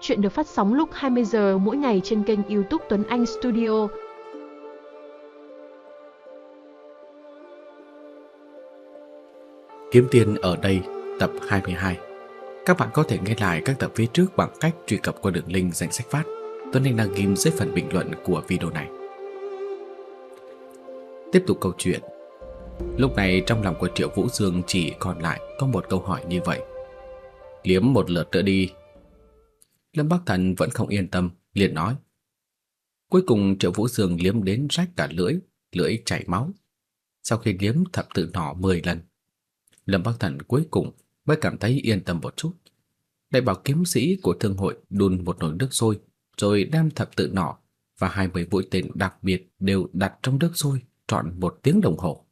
Chuyện được phát sóng lúc 20 giờ mỗi ngày trên kênh YouTube Tuấn Anh Studio. Kiếm tiền ở đây, tập 22. Các bạn có thể nghe lại các tập phía trước bằng cách truy cập qua đường link danh sách phát. Tuấn Anh đang ghim dưới phần bình luận của video này. Tiếp tục câu chuyện. Lúc này trong lòng của Triệu Vũ Dương chỉ còn lại có một câu hỏi như vậy. Liếm một lượt nữa đi. Lâm Bắc Thần vẫn không yên tâm, liền nói. Cuối cùng Triệu Vũ Dương liếm đến rách cả lưỡi, lưỡi chảy máu. Sau khi liếm thập tự nỏ 10 lần, Lâm Bắc Thần cuối cùng mới cảm thấy yên tâm một chút. Đại bảo kiếm sĩ của thương hội đun một nồi nước sôi, rồi đem thập tự nỏ và 20 mũi tên đặc biệt đều đặt trong nước sôi trọn một tiếng đồng hồ.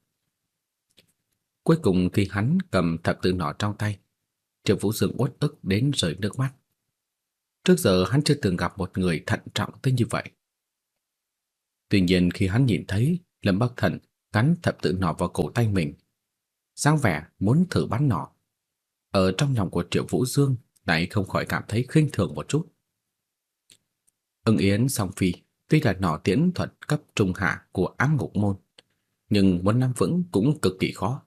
Cuối cùng khi hắn cầm thập tự nỏ trong tay, Triệu Vũ Dương uất ức đến rơi nước mắt. Trước giờ hắn chưa từng gặp một người thận trọng tới như vậy. Tuy nhiên khi hắn nhìn thấy Lâm Bắc Thần cắn thập tự nỏ vào cổ tay mình, dáng vẻ muốn thử bắn nỏ, ở trong lòng của Triệu Vũ Dương lại không khỏi cảm thấy khinh thường một chút. Ưng Yến song phi tuy là nỏ tiễn thuật cấp trung hạ của ám ngục môn, nhưng muốn nắm vững cũng cực kỳ khó.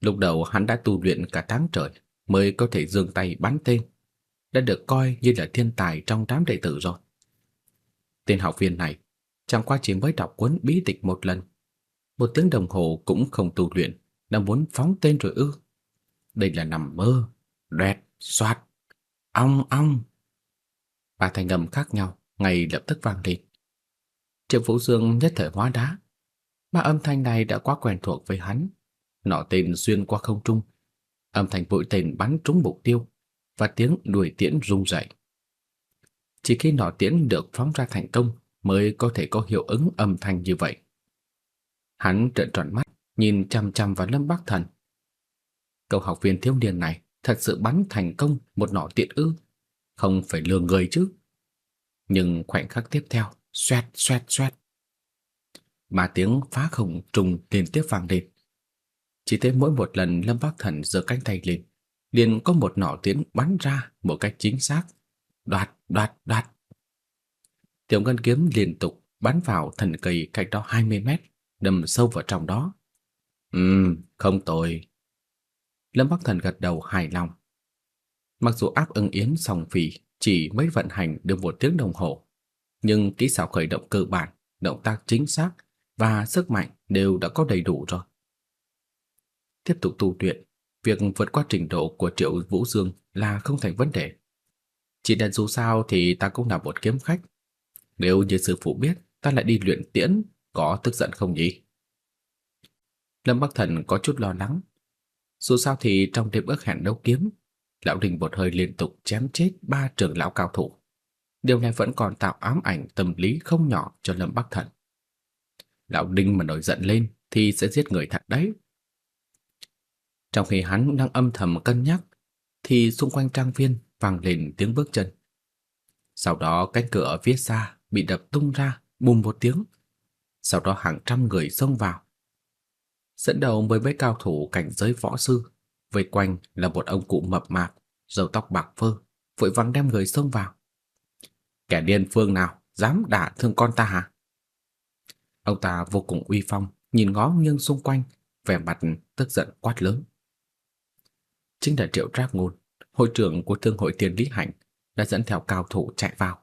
Lúc đầu hắn đã tu luyện cả tháng trời mới có thể giương tay bắn tên, đã được coi như là thiên tài trong đám đệ tử rồi. Tên học viên này chẳng qua chỉ mới đọc cuốn bí tịch một lần, một tiếng đồng hồ cũng không tu luyện, đã muốn phóng tên rồi ư? Đây là nằm mơ, đoẹt, xoạt, ong ong. Ba thanh âm khác nhau ngay lập tức vang lên. Triệu Vũ Dương nhất thời hóa đá. Ba âm thanh này đã quá quen thuộc với hắn, nọ tên xuyên qua không trung, âm thanh vội tên bắn trúng mục tiêu và tiếng đuổi tiễn rung rẩy. Chỉ khi nỏ tiễn được phóng ra thành công mới có thể có hiệu ứng âm thanh như vậy. Hắn trợn tròn mắt, nhìn chăm chăm vào Lâm Bắc Thần. Cậu học viên thiếu niên này thật sự bắn thành công một nỏ tiễn ư? Không phải lừa người chứ? Nhưng khoảnh khắc tiếp theo, xoẹt xoẹt xoẹt. Ba tiếng phá không trùng liên tiếp vang lên. Chỉ thấy mỗi một lần Lâm Bắc Thần giơ cánh tay lên, liền có một nỏ tiễn bắn ra một cách chính xác, đoạt, đoạt, đoạt. Tiểu ngân kiếm liên tục bắn vào thần cây cách đó 20 mét, đâm sâu vào trong đó. Ừm, không tồi. Lâm Bắc Thần gật đầu hài lòng. Mặc dù áp ứng yến song phỉ chỉ mới vận hành được một tiếng đồng hồ, nhưng kỹ xảo khởi động cơ bản, động tác chính xác và sức mạnh đều đã có đầy đủ rồi tiếp tục tu luyện, việc vượt qua trình độ của Triệu Vũ Dương là không thành vấn đề. Chỉ là dù sao thì ta cũng là một kiếm khách. Nếu như sư phụ biết ta lại đi luyện tiễn, có tức giận không nhỉ? Lâm Bắc Thần có chút lo lắng. Dù sao thì trong đêm ước hẹn đấu kiếm, lão đình một hơi liên tục chém chết ba trưởng lão cao thủ. Điều này vẫn còn tạo ám ảnh tâm lý không nhỏ cho Lâm Bắc Thần. Lão Đinh mà nổi giận lên thì sẽ giết người thật đấy. Trong khi hắn đang âm thầm cân nhắc, thì xung quanh trang viên vang lên tiếng bước chân. Sau đó cánh cửa ở phía xa bị đập tung ra, bùm một tiếng. Sau đó hàng trăm người xông vào. Dẫn đầu mới mấy cao thủ cảnh giới võ sư, vây quanh là một ông cụ mập mạp, râu tóc bạc phơ, vội vàng đem người xông vào. Kẻ điên phương nào dám đả thương con ta hả? Ông ta vô cùng uy phong, nhìn ngó nghiêng xung quanh, vẻ mặt tức giận quát lớn chính là Triệu Trác Ngôn, hội trưởng của thương hội Tiền Lý Hành, đã dẫn theo cao thủ chạy vào.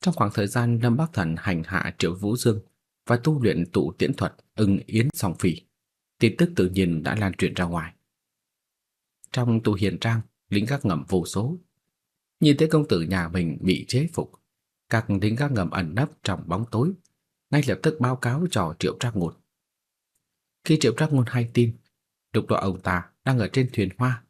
Trong khoảng thời gian Lâm Bắc Thần hành hạ Triệu Vũ Dương và tu luyện tụ tiễn thuật ưng yến song phỉ, tin tức tự nhiên đã lan truyền ra ngoài. Trong tu hiền trang, lính gác ngầm vô số. Nhìn thấy công tử nhà mình bị chế phục, các lính gác ngầm ẩn nấp trong bóng tối, ngay lập tức báo cáo cho Triệu Trác Ngôn. Khi Triệu Trác Ngôn hay tin, lúc đó ông ta đang ở trên thuyền hoa,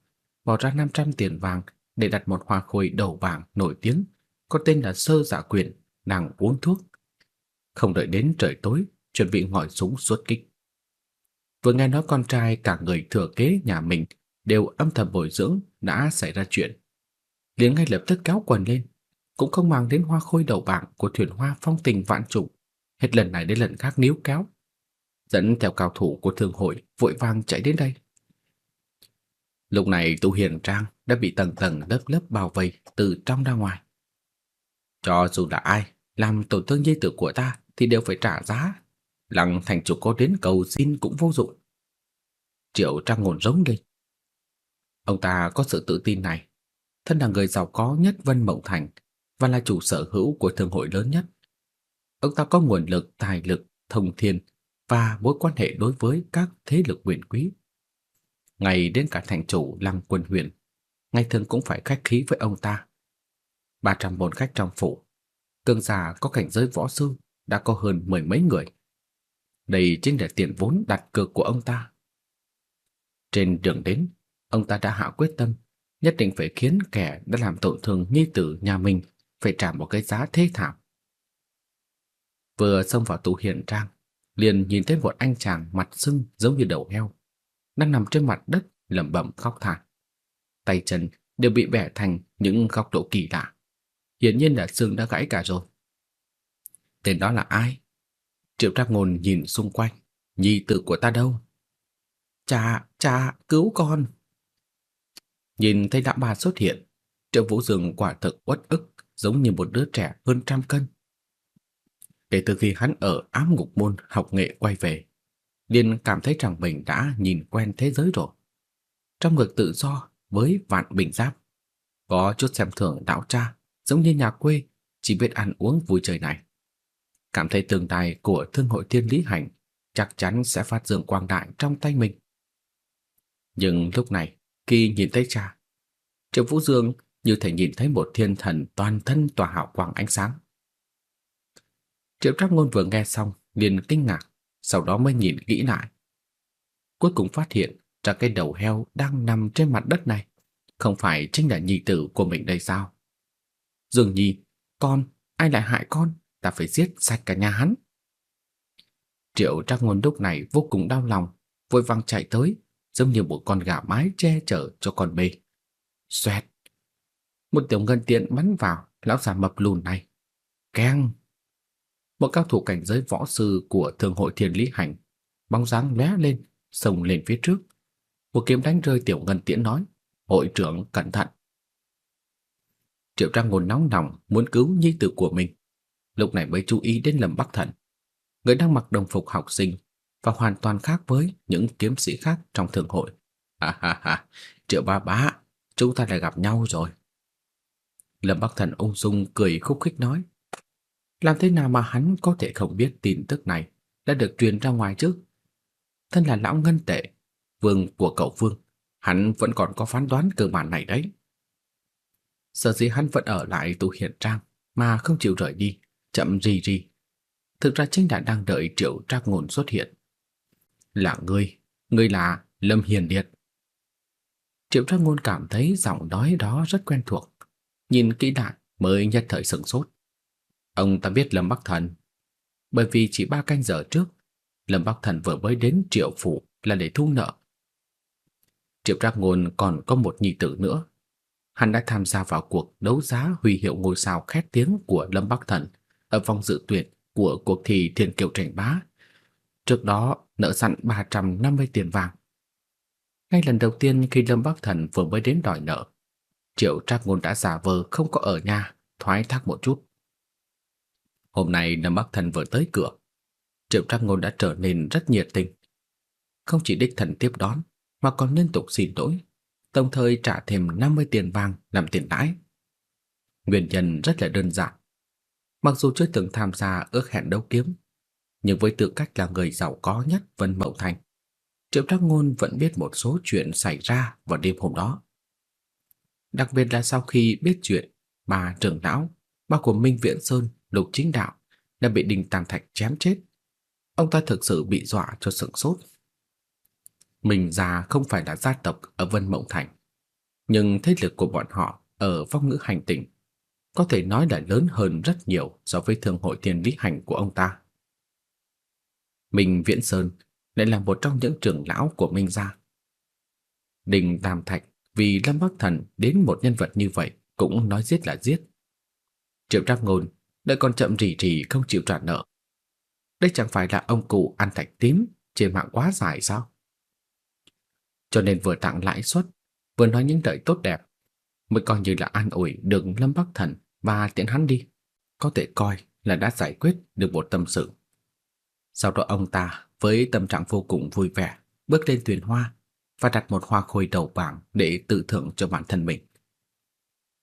bỏ ra 500 tiền vàng để đặt một hoa khôi đầu vàng nổi tiếng, có tên là Sơ Dạ Quyền, đang uống thuốc. Không đợi đến trời tối, chuẩn bị ngồi súng xuất kích. Vừa nghe nói con trai cả người thừa kế nhà mình đều âm thầm bồi dưỡng đã xảy ra chuyện. liền ngay lập tức kéo quần lên, cũng không mang đến hoa khôi đầu bảng của thuyền hoa phong tình vạn trùng, hết lần này đến lần khác níu kéo. Dẫn theo cao thủ của thương hội vội vàng chạy đến đây. Lúc này Tu Hiền Trang đã bị tầng tầng lớp lớp bao vây từ trong ra ngoài. Cho dù là ai làm tổn thương dây tử của ta thì đều phải trả giá. Lăng thành chủ có đến cầu xin cũng vô dụng. Triệu Trang ngồn rống lên. Ông ta có sự tự tin này, thân là người giàu có nhất Vân Mộng Thành và là chủ sở hữu của thương hội lớn nhất. Ông ta có nguồn lực, tài lực, thông thiên và mối quan hệ đối với các thế lực quyền quý. Ngay đến cả thành chủ Lăng Quân huyện, ngày thường cũng phải khách khí với ông ta. 304 khách trong phủ, tương giả có cảnh giới võ sư đã có hơn mười mấy người. Đây chính là tiền vốn đặt cược của ông ta. Trên đường đến, ông ta đã hạ quyết tâm nhất định phải khiến kẻ đã làm tổn thương nhi tử nhà mình phải trả một cái giá thê thảm. Vừa xông vào tủ hiện trang, liền nhìn thấy một anh chàng mặt sưng giống như đầu heo, đang nằm trên mặt đất lẩm bẩm khóc than. Tay chân đều bị bẻ thành những góc độ kỳ lạ. Hiển nhiên là xương đã gãy cả rồi. Tên đó là ai? Triệu Trác Ngôn nhìn xung quanh, nhi tử của ta đâu? Cha, cha, cứu con. Nhìn thấy lão bà xuất hiện, Triệu Vũ Dương quả thực uất ức, giống như một đứa trẻ hơn trăm cân. Kể từ khi hắn ở ám ngục môn học nghệ quay về, liền cảm thấy rằng mình đã nhìn quen thế giới rồi. Trong ngực tự do với vạn bình giáp, có chút xem thường đạo cha, giống như nhà quê, chỉ biết ăn uống vui chơi này. Cảm thấy tương lai của thương hội thiên lý hành chắc chắn sẽ phát dương quang đại trong tay mình. Nhưng lúc này, khi nhìn thấy cha, Triệu Vũ Dương như thể nhìn thấy một thiên thần toàn thân tỏa hào quang ánh sáng. Triệu Trác Ngôn vừa nghe xong, liền kinh ngạc, sau đó mới nhìn kỹ lại. Cuối cùng phát hiện ra cái đầu heo đang nằm trên mặt đất này, không phải chính là nhi tử của mình đây sao? Dương Nhi, con, ai lại hại con? Ta phải giết sạch cả nhà hắn. Triệu Trác Ngôn lúc này vô cùng đau lòng, vội vàng chạy tới, giống như một con gà mái che chở cho con bê. Xoẹt. Một tiểu ngân tiện bắn vào lão già mập lùn này. Keng. Một cao thủ cảnh giới võ sư của Thường hội Thiên Lý Hành, bóng dáng lóe lên, xông lên phía trước. Một kiếm đánh rơi tiểu ngân tiễn nói, hội trưởng cẩn thận. Triệu Trang ngồn nóng nòng muốn cứu nhi tử của mình, lúc này mới chú ý đến Lâm Bắc Thần, người đang mặc đồng phục học sinh và hoàn toàn khác với những kiếm sĩ khác trong thường hội. Ha ha ha, Triệu Ba Bá, chúng ta lại gặp nhau rồi. Lâm Bắc Thần ung dung cười khúc khích nói. Làm thế nào mà hắn có thể không biết tin tức này đã được truyền ra ngoài chứ? Thân là lão ngân tệ, vương của cậu vương, hắn vẫn còn có phán đoán cơ bản này đấy. Sở dĩ hắn vẫn ở lại tu hiện trang mà không chịu rời đi, chậm gì gì. Thực ra chính đã đang đợi triệu trác ngôn xuất hiện. Là ngươi, ngươi là Lâm Hiền Điệt. Triệu trác ngôn cảm thấy giọng nói đó rất quen thuộc. Nhìn kỹ lại mới nhất thời sửng sốt. Ông ta biết Lâm Bắc Thần, bởi vì chỉ ba canh giờ trước, Lâm Bắc Thần vừa mới đến Triệu phủ là để thu nợ. Triệu Trác Ngôn còn có một nhi tử nữa. Hắn đã tham gia vào cuộc đấu giá huy hiệu ngôi sao khét tiếng của Lâm Bắc Thần ở vòng dự tuyển của cuộc thi Thiên Kiều Tranh Bá. Trước đó nợ sẵn 350 tiền vàng. Ngay lần đầu tiên khi Lâm Bắc Thần vừa mới đến đòi nợ, Triệu Trác Ngôn đã giả vờ không có ở nhà, thoái thác một chút. Hôm nay Nam Bắc Thần vừa tới cửa, Triệu Trác Ngôn đã trở nên rất nhiệt tình. Không chỉ đích thần tiếp đón, mà còn liên tục xin lỗi, đồng thời trả thêm 50 tiền vàng làm tiền lãi. Nguyên nhân rất là đơn giản. Mặc dù chưa từng tham gia ước hẹn đấu kiếm, nhưng với tư cách là người giàu có nhất Vân Mậu Thành, Triệu Trác Ngôn vẫn biết một số chuyện xảy ra vào đêm hôm đó. Đặc biệt là sau khi biết chuyện bà trưởng lão, bà của Minh Viễn Sơn, Lục Chính Đạo đã bị Đinh Tam Thạch chém chết. Ông ta thực sự bị dọa cho sững sốt. Mình già không phải là gia tộc ở Vân Mộng Thành, nhưng thế lực của bọn họ ở phong ngữ hành tinh có thể nói là lớn hơn rất nhiều so với thương hội tiền lý hành của ông ta. Minh Viễn Sơn lại là một trong những trưởng lão của Minh gia. Đình Tam Thạch vì Lâm Bắc Thần đến một nhân vật như vậy cũng nói giết là giết. Triệu Trác Ngôn lại còn chậm rì rì không chịu trả nợ. Đây chẳng phải là ông cụ ăn thạch tím trên mạng quá dài sao? Cho nên vừa tặng lãi suất, vừa nói những lời tốt đẹp, mới coi như là an ủi được Lâm Bắc Thần và tiện hắn đi, có thể coi là đã giải quyết được một tâm sự. Sau đó ông ta với tâm trạng vô cùng vui vẻ bước lên thuyền hoa và đặt một hoa khôi đầu bảng để tự thưởng cho bản thân mình.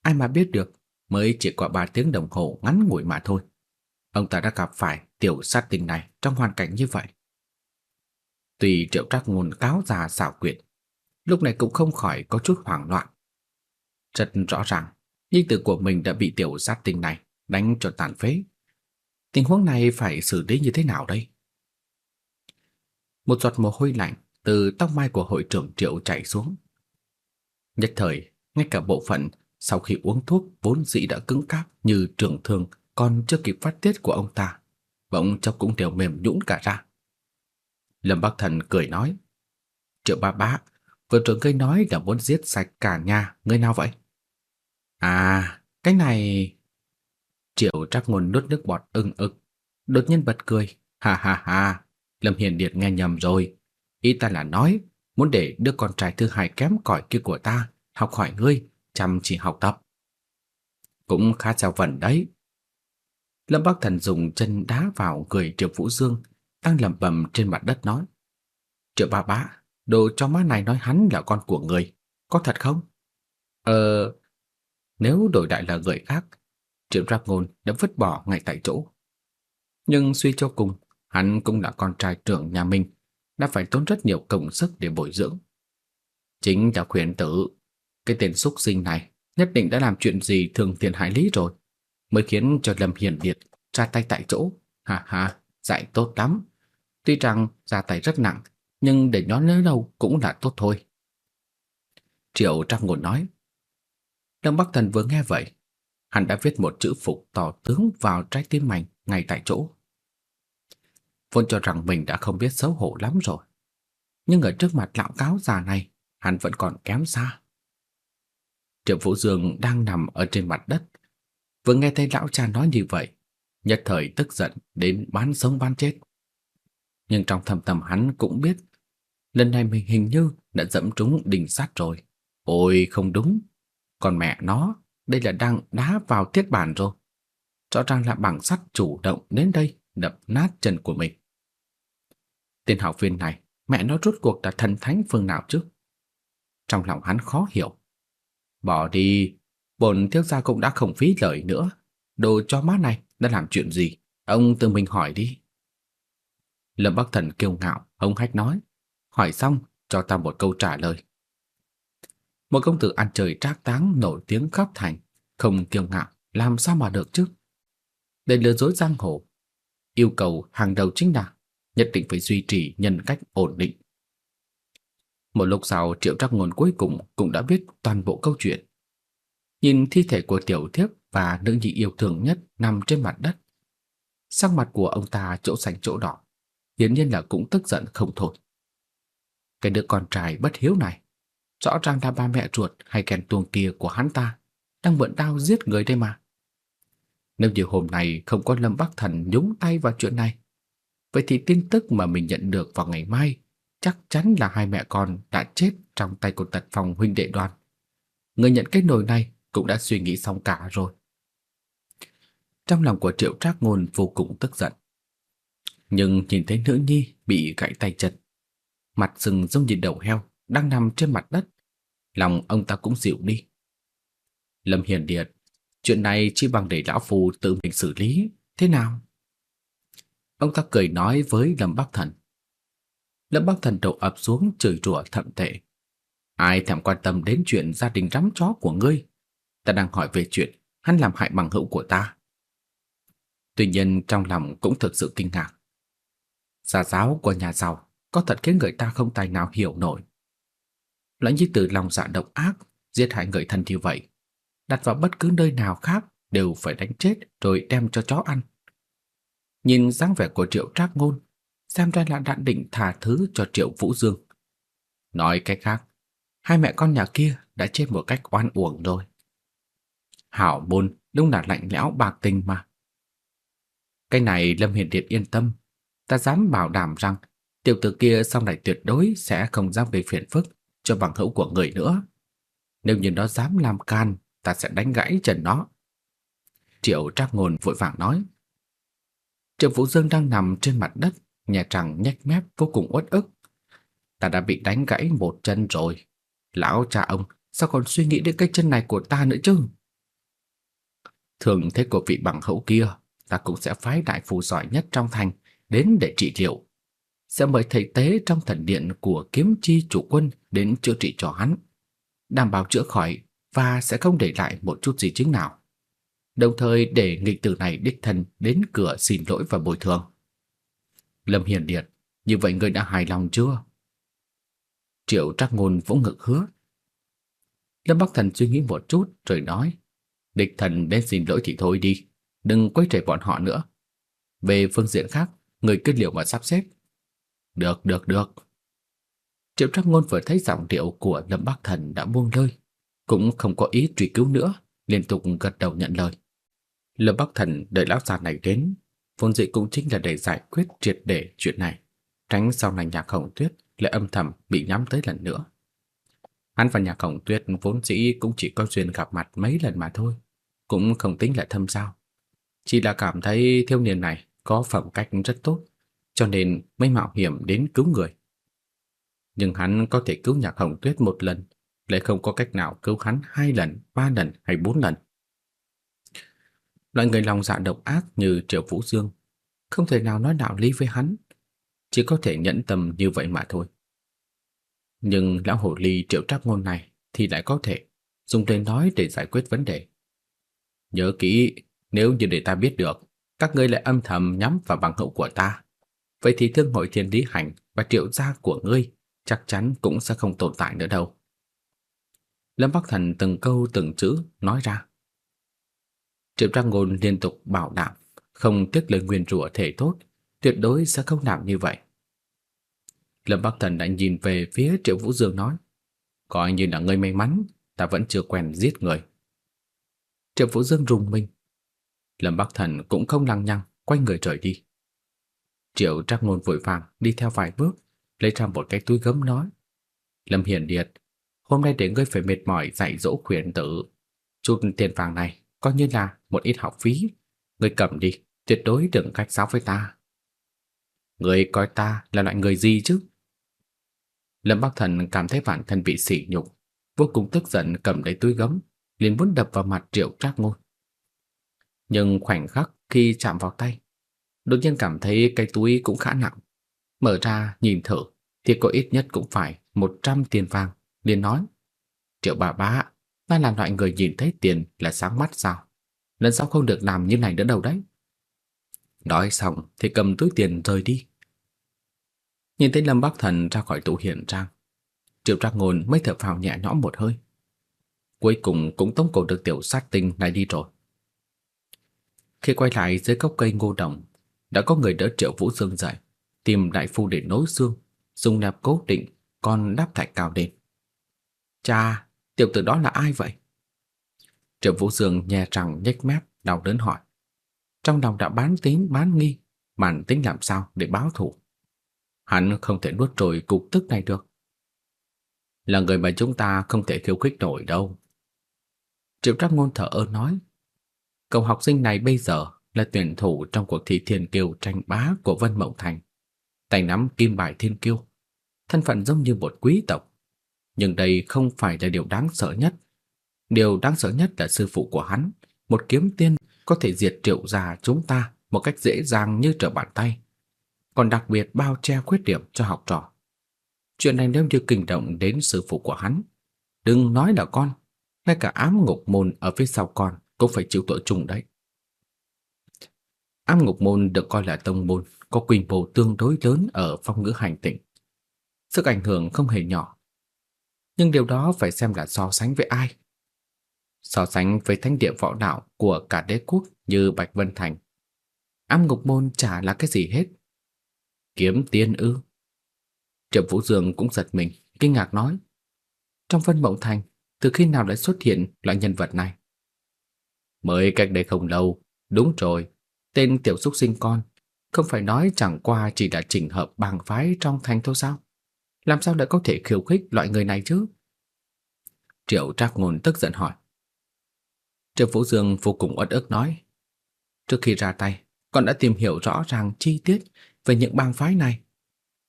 Ai mà biết được, mới chỉ qua 3 tiếng đồng hồ ngắn ngủi mà thôi. Ông ta đã gặp phải tiểu sát tinh này trong hoàn cảnh như vậy. Tùy triệu trác ngôn cáo già xảo quyệt, lúc này cũng không khỏi có chút hoảng loạn. Rất rõ ràng, nhi tử của mình đã bị tiểu sát tinh này đánh cho tàn phế. Tình huống này phải xử lý như thế nào đây? Một giọt mồ hôi lạnh từ tóc mai của hội trưởng Triệu chảy xuống. Nhất thời, ngay cả bộ phận sau khi uống thuốc vốn dĩ đã cứng cáp như trường thường còn chưa kịp phát tiết của ông ta, bỗng chốc cũng đều mềm nhũn cả ra. Lâm Bắc Thần cười nói, Triệu ba bá, vừa rồi ngươi nói là muốn giết sạch cả nhà, ngươi nào vậy? À, cái này... Triệu trắc ngôn nuốt nước bọt ưng ực, đột nhiên bật cười, ha ha ha, Lâm Hiền Điệt nghe nhầm rồi, ý ta là nói muốn để đứa con trai thứ hai kém cỏi kia của ta học hỏi ngươi, chăm chỉ học tập. Cũng khá trao vận đấy. Lâm Bắc Thần dùng chân đá vào người Triệu Vũ Dương, đang lẩm bẩm trên mặt đất nói: "Triệu ba bá, đồ cho má này nói hắn là con của người, có thật không?" "Ờ, nếu đổi đại là người khác, Triệu Trác Ngôn đã vứt bỏ ngay tại chỗ. Nhưng suy cho cùng, hắn cũng là con trai trưởng nhà mình, đã phải tốn rất nhiều công sức để bồi dưỡng. Chính là khuyến tử, cái tên xúc sinh này nhất định đã làm chuyện gì thường tiền hại lý rồi, mới khiến cho Lâm Hiền Điệt ra tay tại chỗ. Ha ha, dạy tốt lắm. Tuy rằng ra tay rất nặng, nhưng để nó nhớ đâu cũng là tốt thôi. Triệu Trăng Ngôn nói. Lâm Bắc Thần vừa nghe vậy, hắn đã viết một chữ phục tỏ tướng vào trái tim mình ngay tại chỗ. Vốn cho rằng mình đã không biết xấu hổ lắm rồi. Nhưng ở trước mặt lão cáo già này, hắn vẫn còn kém xa. Triệu Vũ Dương đang nằm ở trên mặt đất. Vừa nghe thấy lão cha nói như vậy, nhất thời tức giận đến bán sống bán chết. Nhưng trong thầm tâm hắn cũng biết, lần này mình hình như đã dẫm trúng đỉnh sắt rồi. Ôi không đúng, còn mẹ nó, đây là đang đá vào thiết bản rồi. Rõ ràng là bằng sắt chủ động đến đây đập nát chân của mình. Tên học viên này, mẹ nó rốt cuộc là thần thánh phương nào chứ? Trong lòng hắn khó hiểu. Bỏ đi, bổn thiếu gia cũng đã không phí lời nữa. Đồ cho má này đã làm chuyện gì? Ông tự mình hỏi đi. Lâm Bắc Thần kiêu ngạo, ông hách nói. Hỏi xong, cho ta một câu trả lời. Một công tử ăn chơi trác táng nổi tiếng khắp thành, không kiêu ngạo, làm sao mà được chứ? Để lừa dối giang hồ, yêu cầu hàng đầu chính là nhất định phải duy trì nhân cách ổn định. Một lúc sau Triệu Trắc Ngôn cuối cùng cũng đã biết toàn bộ câu chuyện. Nhìn thi thể của tiểu thiếp và nữ nhi yêu thương nhất nằm trên mặt đất. Sắc mặt của ông ta chỗ xanh chỗ đỏ, hiển nhiên là cũng tức giận không thôi. Cái đứa con trai bất hiếu này, rõ ràng là ba mẹ ruột hay kèn tuồng kia của hắn ta, đang mượn đao giết người đây mà. Nếu như hôm nay không có Lâm Bắc Thần nhúng tay vào chuyện này, vậy thì tin tức mà mình nhận được vào ngày mai chắc chắn là hai mẹ con đã chết trong tay của tật phòng huynh đệ đoàn. Người nhận cái nồi này cũng đã suy nghĩ xong cả rồi. Trong lòng của Triệu Trác Ngôn vô cùng tức giận. Nhưng nhìn thấy nữ nhi bị gãy tay chân, mặt sưng giống như đầu heo đang nằm trên mặt đất, lòng ông ta cũng dịu đi. Lâm Hiền Điệt, chuyện này chỉ bằng để lão phù tự mình xử lý, thế nào? Ông ta cười nói với Lâm Bắc Thần. Lâm Bắc Thần đầu ập xuống chửi rủa thậm tệ. Ai thèm quan tâm đến chuyện gia đình rắm chó của ngươi? Ta đang hỏi về chuyện hắn làm hại bằng hữu của ta. Tuy nhiên trong lòng cũng thực sự kinh ngạc. Gia giáo của nhà giàu có thật khiến người ta không tài nào hiểu nổi. Lãnh nhi tử lòng dạ độc ác, giết hại người thân như vậy, đặt vào bất cứ nơi nào khác đều phải đánh chết rồi đem cho chó ăn. Nhìn dáng vẻ của Triệu Trác Ngôn, xem ra là đã định thả thứ cho Triệu Vũ Dương. Nói cách khác, hai mẹ con nhà kia đã chết một cách oan uổng rồi. Hảo Bôn đúng là lạnh lẽo bạc tình mà. Cái này Lâm Hiền Điệt yên tâm, ta dám bảo đảm rằng tiểu tử kia sau này tuyệt đối sẽ không dám gây phiền phức cho bằng hữu của người nữa. Nếu như nó dám làm can, ta sẽ đánh gãy chân nó. Triệu Trác Ngôn vội vàng nói. Triệu Vũ Dương đang nằm trên mặt đất, nhà trắng nhếch mép vô cùng uất ức. Ta đã bị đánh gãy một chân rồi. Lão cha ông, sao còn suy nghĩ đến cái chân này của ta nữa chứ? Thường thế của vị bằng hữu kia, ta cũng sẽ phái đại phù giỏi nhất trong thành đến để trị liệu. Sẽ mời thầy tế trong thần điện của kiếm chi chủ quân đến chữa trị cho hắn. Đảm bảo chữa khỏi và sẽ không để lại một chút gì chứng nào. Đồng thời để nghịch tử này đích thân đến cửa xin lỗi và bồi thường. Lâm Hiền Điệt, như vậy ngươi đã hài lòng chưa? Triệu Trác Ngôn vỗ ngực hứa. Lâm Bắc Thần suy nghĩ một chút rồi nói, địch thần đến xin lỗi thì thôi đi, đừng quấy rầy bọn họ nữa. Về phương diện khác, người cứ liệu mà sắp xếp. Được, được, được. Triệu Trác Ngôn vừa thấy giọng điệu của Lâm Bắc Thần đã buông lơi, cũng không có ý truy cứu nữa, liên tục gật đầu nhận lời. Lâm Bắc Thần đợi lão già này đến, vốn dĩ cũng chính là để giải quyết triệt để chuyện này, tránh sau này Nhạc Hồng Tuyết lại âm thầm bị nhắm tới lần nữa. Hắn và Nhạc Hồng Tuyết vốn dĩ cũng chỉ có duyên gặp mặt mấy lần mà thôi, cũng không tính là thâm sao. Chỉ là cảm thấy thiếu niên này có phẩm cách rất tốt, cho nên mới mạo hiểm đến cứu người. Nhưng hắn có thể cứu Nhạc Hồng Tuyết một lần, lại không có cách nào cứu hắn hai lần, ba lần hay bốn lần. Loại người lòng dạ độc ác như Triệu Vũ Dương không thể nào nói đạo lý với hắn, chỉ có thể nhẫn tâm như vậy mà thôi. Nhưng lão hồ ly Triệu Trác Ngôn này thì lại có thể dùng lời nói để giải quyết vấn đề. Nhớ kỹ, nếu như để ta biết được, các ngươi lại âm thầm nhắm vào bằng hữu của ta, vậy thì thương hội thiên lý hành và triệu gia của ngươi chắc chắn cũng sẽ không tồn tại nữa đâu. Lâm Bắc Thần từng câu từng chữ nói ra. Triệu Trang Ngôn liên tục bảo đảm, không tiếc lời nguyền rủa thể tốt, tuyệt đối sẽ không làm như vậy. Lâm Bắc Thần đã nhìn về phía Triệu Vũ Dương nói, coi như là ngươi may mắn, ta vẫn chưa quen giết người. Triệu Vũ Dương rùng mình. Lâm Bắc Thần cũng không lăng nhăng, quay người rời đi. Triệu Trác Ngôn vội vàng đi theo vài bước, lấy ra một cái túi gấm nói, Lâm Hiển Điệt, hôm nay để ngươi phải mệt mỏi dạy dỗ khuyển tử, chút tiền vàng này coi như là một ít học phí, ngươi cầm đi, tuyệt đối đừng cách giáo với ta. Ngươi coi ta là loại người gì chứ? Lâm Bắc Thần cảm thấy bản thân bị sỉ nhục, vô cùng tức giận cầm lấy túi gấm, liền muốn đập vào mặt Triệu Trác Ngôn. Nhưng khoảnh khắc khi chạm vào tay, đột nhiên cảm thấy cái túi cũng khá nặng. Mở ra nhìn thử thì có ít nhất cũng phải 100 tiền vàng, liền nói: "Triệu bà bá, ta là loại người nhìn thấy tiền là sáng mắt sao? Lần sau không được làm như này nữa đâu đấy." Nói xong thì cầm túi tiền rời đi. Nhìn thấy Lâm Bắc Thần ra khỏi tủ hiện trang, Triệu Trác Ngôn mới thở phào nhẹ nhõm một hơi. Cuối cùng cũng tống cổ được tiểu sát tinh này đi rồi. Khi quay lại dưới gốc cây ngô đồng, đã có người đỡ Triệu Vũ Dương dậy, tìm đại phu để nối xương, dùng nạp cố định, còn đáp thạch cao lên. Cha, tiểu tử đó là ai vậy? Triệu Vũ Dương nhè răng nhếch mép, đau đớn hỏi. Trong lòng đã bán tín bán nghi, màn tính làm sao để báo thù. Hắn không thể nuốt trôi cục tức này được. Là người mà chúng ta không thể khiêu khích nổi đâu. Triệu Trác Ngôn thở ơ nói. Cậu học sinh này bây giờ là tuyển thủ trong cuộc thi thiên kiêu tranh bá của Vân Mộng Thành. Tay nắm kim bài thiên kiêu. Thân phận giống như một quý tộc. Nhưng đây không phải là điều đáng sợ nhất. Điều đáng sợ nhất là sư phụ của hắn, một kiếm tiên có thể diệt triệu gia chúng ta một cách dễ dàng như trở bàn tay còn đặc biệt bao che khuyết điểm cho học trò. Chuyện này nếu như kinh động đến sư phụ của hắn, đừng nói là con, ngay cả ám ngục môn ở phía sau con cũng phải chịu tội chung đấy. Ám ngục môn được coi là tông môn có quy mô tương đối lớn ở phong ngữ hành tinh. Sức ảnh hưởng không hề nhỏ. Nhưng điều đó phải xem là so sánh với ai. So sánh với thánh địa võ đạo của cả đế quốc như Bạch Vân Thành. Ám ngục môn chả là cái gì hết. Kiếm tiên ư? Triệu Vũ Dương cũng giật mình, kinh ngạc nói. Trong Vân Mộng Thành, từ khi nào lại xuất hiện loại nhân vật này? Mới cách đây không lâu, đúng rồi, tên tiểu xúc sinh con, không phải nói chẳng qua chỉ là chỉnh hợp bang phái trong thành thôi sao? Làm sao lại có thể khiêu khích loại người này chứ? Triệu Trác Ngôn tức giận hỏi. Triệu Vũ Dương vô cùng uất ức nói, trước khi ra tay, con đã tìm hiểu rõ ràng chi tiết về những bang phái này.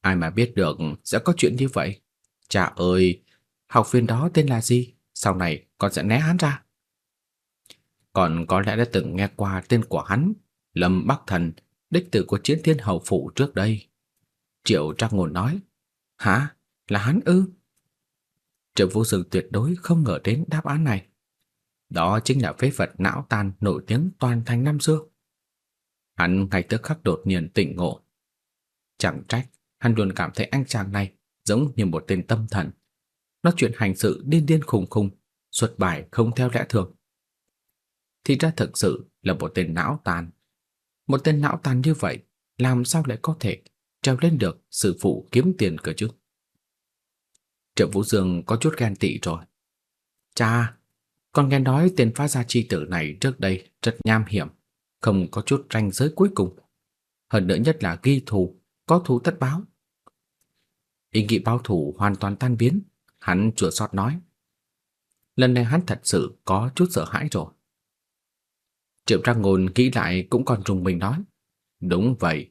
Ai mà biết được sẽ có chuyện như vậy? Cha ơi, học viên đó tên là gì? Sau này con sẽ né hắn ra. Còn có lẽ đã từng nghe qua tên của hắn, Lâm Bắc Thần, đích tử của chiến thiên hầu phụ trước đây. Triệu Trác Ngôn nói, hả? Là hắn ư? Triệu Vũ Dương tuyệt đối không ngờ đến đáp án này. Đó chính là phế vật não tàn nổi tiếng toàn thành năm xưa. Hắn ngay tức khắc đột nhiên tỉnh ngộ. Chẳng trách, hắn luôn cảm thấy anh chàng này giống như một tên tâm thần. Nói chuyện hành sự điên điên khùng khùng, xuất bài không theo lẽ thường. Thì ra thực sự là một tên não tàn. Một tên não tàn như vậy, làm sao lại có thể treo lên được sự phụ kiếm tiền cơ chứ? Triệu Vũ Dương có chút ghen tị rồi. Cha, con nghe nói tên phá gia chi tử này trước đây rất nham hiểm, không có chút ranh giới cuối cùng. Hơn nữa nhất là ghi thù, có thù tất báo. Ý nghĩ báo thù hoàn toàn tan biến, hắn chua sót nói. Lần này hắn thật sự có chút sợ hãi rồi. Triệu Trang Ngôn nghĩ lại cũng còn rùng mình nói. Đúng vậy,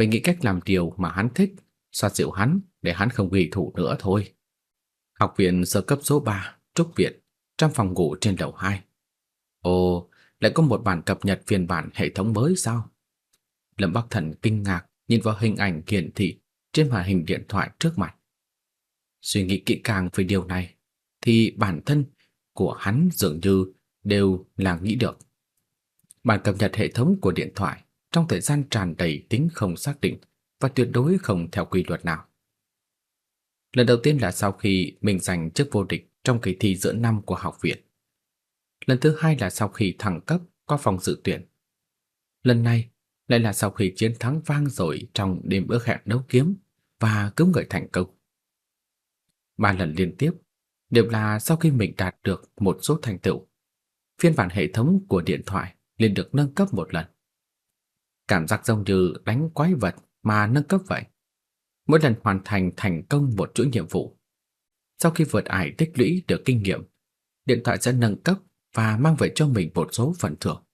phải nghĩ cách làm điều mà hắn thích, xoa dịu hắn để hắn không ghi thủ nữa thôi. Học viện sơ cấp số 3, Trúc Viện, trong phòng ngủ trên lầu 2. Ồ, lại có một bản cập nhật phiên bản hệ thống mới sao? Lâm Bắc Thần kinh ngạc nhìn vào hình ảnh hiển thị trên màn hình điện thoại trước mặt. Suy nghĩ kỹ càng về điều này, thì bản thân của hắn dường như đều là nghĩ được. Bản cập nhật hệ thống của điện thoại trong thời gian tràn đầy tính không xác định và tuyệt đối không theo quy luật nào. Lần đầu tiên là sau khi mình giành chức vô địch trong kỳ thi giữa năm của học viện. Lần thứ hai là sau khi thăng cấp qua phòng dự tuyển. Lần này lại là sau khi chiến thắng vang dội trong đêm ước hẹn đấu kiếm và cứu người thành công. Ba lần liên tiếp đều là sau khi mình đạt được một số thành tựu. Phiên bản hệ thống của điện thoại liền được nâng cấp một lần. Cảm giác giống như đánh quái vật mà nâng cấp vậy. Mỗi lần hoàn thành thành công một chuỗi nhiệm vụ, sau khi vượt ải tích lũy được kinh nghiệm, điện thoại sẽ nâng cấp và mang về cho mình một số phần thưởng.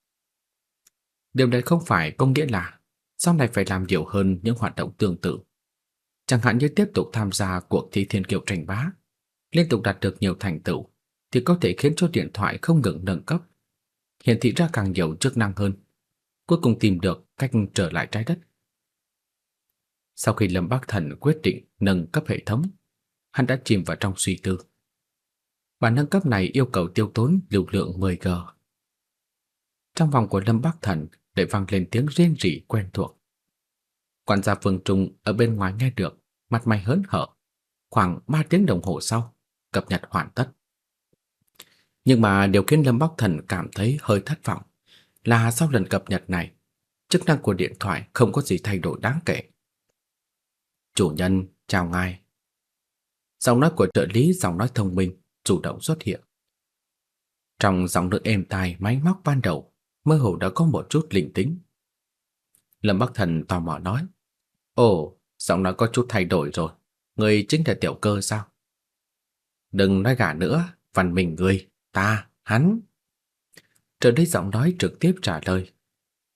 Điều này không phải có nghĩa là sau này phải làm nhiều hơn những hoạt động tương tự. Chẳng hạn như tiếp tục tham gia cuộc thi thiên kiều tranh bá, liên tục đạt được nhiều thành tựu thì có thể khiến cho điện thoại không ngừng nâng cấp, hiển thị ra càng nhiều chức năng hơn, cuối cùng tìm được cách trở lại trái đất. Sau khi Lâm Bắc Thần quyết định nâng cấp hệ thống, hắn đã chìm vào trong suy tư. Bản nâng cấp này yêu cầu tiêu tốn lưu lượng 10G. Trong vòng của Lâm Bắc Thần để vang lên tiếng rên rỉ quen thuộc. Quản gia Phương Trung ở bên ngoài nghe được, mặt mày hớn hở. Khoảng 3 tiếng đồng hồ sau, cập nhật hoàn tất. Nhưng mà điều khiến Lâm Bắc Thần cảm thấy hơi thất vọng là sau lần cập nhật này, chức năng của điện thoại không có gì thay đổi đáng kể. Chủ nhân, chào ngài. Giọng nói của trợ lý giọng nói thông minh chủ động xuất hiện. Trong giọng nữ êm tai máy móc ban đầu, mơ hồ đã có một chút linh tính. Lâm Bắc Thần tò mò nói, Ồ, giọng nói có chút thay đổi rồi, người chính là tiểu cơ sao? Đừng nói gả nữa, văn mình người, ta, hắn. Trợ lý giọng nói trực tiếp trả lời.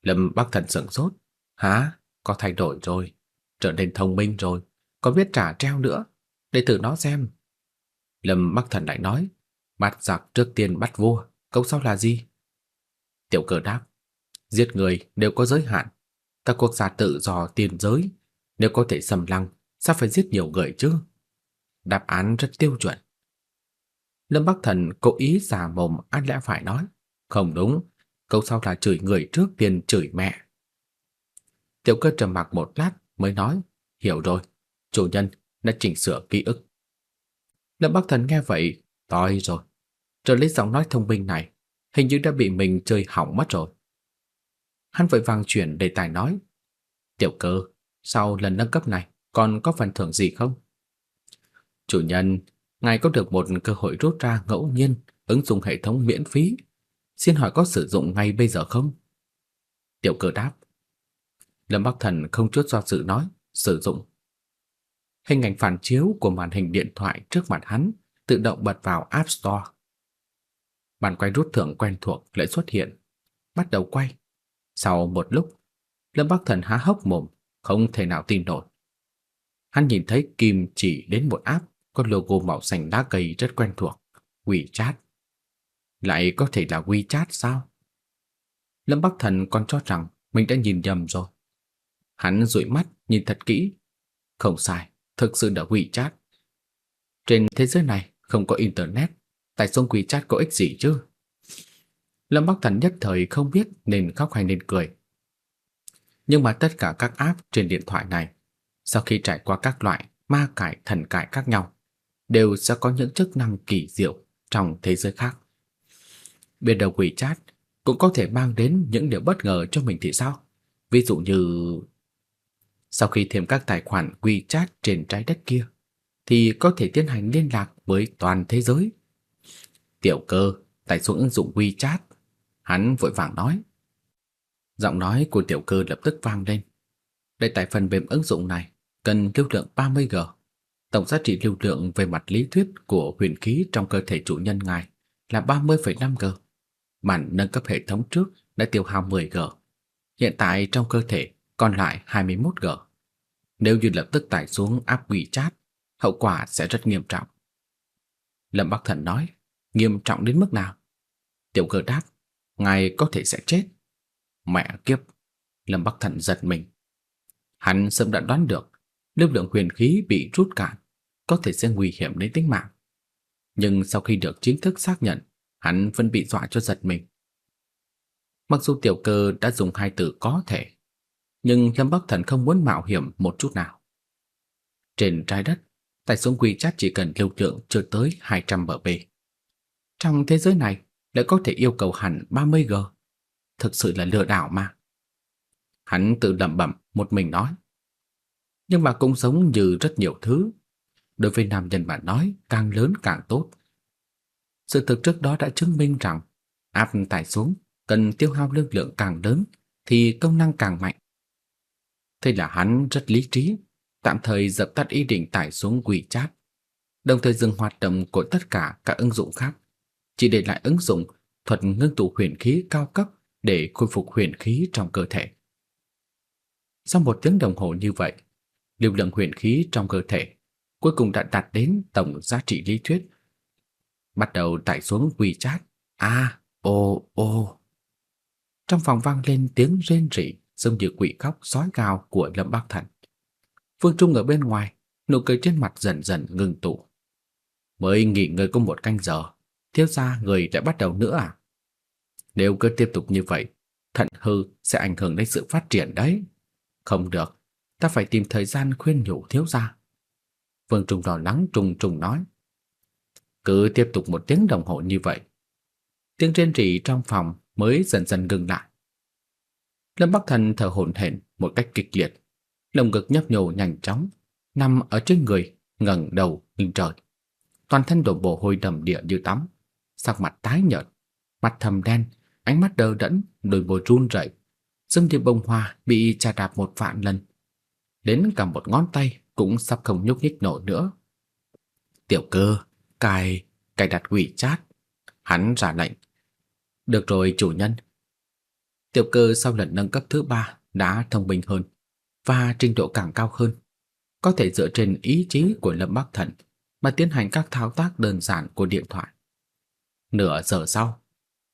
Lâm Bắc Thần sững sốt, hả, có thay đổi rồi. Trở nên thông minh rồi, có biết trả treo nữa, để thử nó xem. Lâm Bắc Thần lại nói, bắt giặc trước tiên bắt vua, câu sau là gì? Tiểu cờ đáp, giết người đều có giới hạn, các quốc gia tự do tiền giới, nếu có thể xâm lăng, sao phải giết nhiều người chứ? Đáp án rất tiêu chuẩn. Lâm Bắc Thần cố ý giả mồm ăn lẽ phải nói, không đúng, câu sau là chửi người trước tiên chửi mẹ. Tiểu cơ trầm mặc một lát mới nói, hiểu rồi, chủ nhân đã chỉnh sửa ký ức. Lâm Bắc Thần nghe vậy, toi rồi. Trợ lấy giọng nói thông minh này, hình như đã bị mình chơi hỏng mất rồi. Hắn vội vàng chuyển đề tài nói, tiểu cơ, sau lần nâng cấp này còn có phần thưởng gì không? Chủ nhân, ngài có được một cơ hội rút ra ngẫu nhiên ứng dụng hệ thống miễn phí. Xin hỏi có sử dụng ngay bây giờ không? Tiểu cơ đáp, Lâm Bắc Thần không chút do dự nói, sử dụng. Hình ảnh phản chiếu của màn hình điện thoại trước mặt hắn tự động bật vào App Store Bàn quay rút thưởng quen thuộc lại xuất hiện, bắt đầu quay. Sau một lúc, Lâm Bắc Thần há hốc mồm, không thể nào tin nổi. Hắn nhìn thấy kim chỉ đến một app có logo màu xanh lá cây rất quen thuộc, WeChat. Lại có thể là WeChat sao? Lâm Bắc Thần còn cho rằng mình đã nhìn nhầm rồi. Hắn dụi mắt nhìn thật kỹ. Không sai, thực sự là WeChat. Trên thế giới này không có internet, tại sao WeChat có ích gì chứ? Lâm Bắc Thần nhất thời không biết nên khóc hay nên cười. Nhưng mà tất cả các app trên điện thoại này, sau khi trải qua các loại ma cải thần cải khác nhau, đều sẽ có những chức năng kỳ diệu trong thế giới khác. Biết đầu chat cũng có thể mang đến những điều bất ngờ cho mình thì sao? Ví dụ như sau khi thêm các tài khoản WeChat trên trái đất kia thì có thể tiến hành liên lạc với toàn thế giới. Tiểu cơ tải xuống ứng dụng WeChat, hắn vội vàng nói. Giọng nói của tiểu cơ lập tức vang lên. Để tải phần mềm ứng dụng này cần lưu lượng 30G. Tổng giá trị lưu lượng về mặt lý thuyết của huyền khí trong cơ thể chủ nhân ngài là 30,5G. Bản nâng cấp hệ thống trước đã tiêu hao 10G. Hiện tại trong cơ thể còn lại 21G. Nếu như lập tức tải xuống app chat, hậu quả sẽ rất nghiêm trọng. Lâm Bắc Thần nói, nghiêm trọng đến mức nào? Tiểu cơ đáp, ngài có thể sẽ chết. Mẹ kiếp, Lâm Bắc Thần giật mình. Hắn sớm đã đoán được, lưu lượng huyền khí bị rút cạn, có thể sẽ nguy hiểm đến tính mạng. Nhưng sau khi được chính thức xác nhận, hắn vẫn bị dọa cho giật mình. Mặc dù tiểu cơ đã dùng hai từ có thể, nhưng Lâm Bắc Thần không muốn mạo hiểm một chút nào. Trên trái đất, tài xuống quy chắc chỉ cần lưu lượng chưa tới 200 MB. Trong thế giới này lại có thể yêu cầu hẳn 30G. Thực sự là lừa đảo mà. Hắn tự lẩm bẩm một mình nói. Nhưng mà cũng giống như rất nhiều thứ. Đối với nam nhân mà nói càng lớn càng tốt. Sự thực trước đó đã chứng minh rằng áp tải xuống cần tiêu hao lực lượng càng lớn thì công năng càng mạnh. Thế là hắn rất lý trí, tạm thời dập tắt ý định tải xuống quỷ chat, đồng thời dừng hoạt động của tất cả các ứng dụng khác, chỉ để lại ứng dụng thuật ngưng tụ huyền khí cao cấp để khôi phục huyền khí trong cơ thể. Sau một tiếng đồng hồ như vậy, lưu lượng huyền khí trong cơ thể cuối cùng đã đạt đến tổng giá trị lý thuyết. Bắt đầu tải xuống WeChat. A, o o Trong phòng vang lên tiếng rên rỉ giống như quỷ khóc sói gào của Lâm Bắc Thần. Phương Trung ở bên ngoài, nụ cười trên mặt dần dần ngừng tụ. Mới nghỉ ngơi có một canh giờ, thiếu gia người đã bắt đầu nữa à? Nếu cứ tiếp tục như vậy, thận hư sẽ ảnh hưởng đến sự phát triển đấy. Không được, ta phải tìm thời gian khuyên nhủ thiếu gia. Phương Trung lo lắng trùng trùng nói. Cứ tiếp tục một tiếng đồng hồ như vậy. Tiếng rên rỉ trong phòng mới dần dần ngừng lại. Lâm Bắc Thần thở hổn hển một cách kịch liệt, lồng ngực nhấp nhô nhanh chóng, nằm ở trên người, ngẩng đầu nhìn trời. Toàn thân đổ mồ hôi đầm đìa như tắm, sắc mặt tái nhợt, mặt thầm đen, ánh mắt đờ đẫn, đôi môi run rẩy, dâm như bông hoa bị chà đạp một vạn lần. Đến cả một ngón tay cũng sắp không nhúc nhích nổi nữa. Tiểu cơ, cài, cài đặt quỷ chat Hắn ra lệnh. Được rồi chủ nhân, Tiểu cơ sau lần nâng cấp thứ ba đã thông minh hơn và trình độ càng cao hơn, có thể dựa trên ý chí của Lâm Bắc Thần mà tiến hành các thao tác đơn giản của điện thoại. Nửa giờ sau,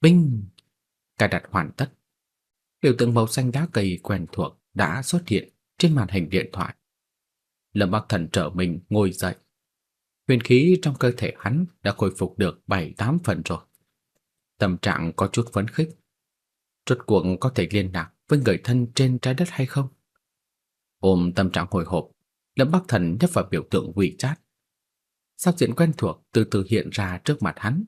binh cài đặt hoàn tất. Biểu tượng màu xanh đá cây quen thuộc đã xuất hiện trên màn hình điện thoại. Lâm Bắc Thần trở mình ngồi dậy. Huyền khí trong cơ thể hắn đã khôi phục được 7-8 phần rồi. Tâm trạng có chút phấn khích rốt cuộc có thể liên lạc với người thân trên trái đất hay không? Ôm tâm trạng hồi hộp, Lâm Bắc Thần nhấp vào biểu tượng WeChat. Sắc diện quen thuộc từ từ hiện ra trước mặt hắn.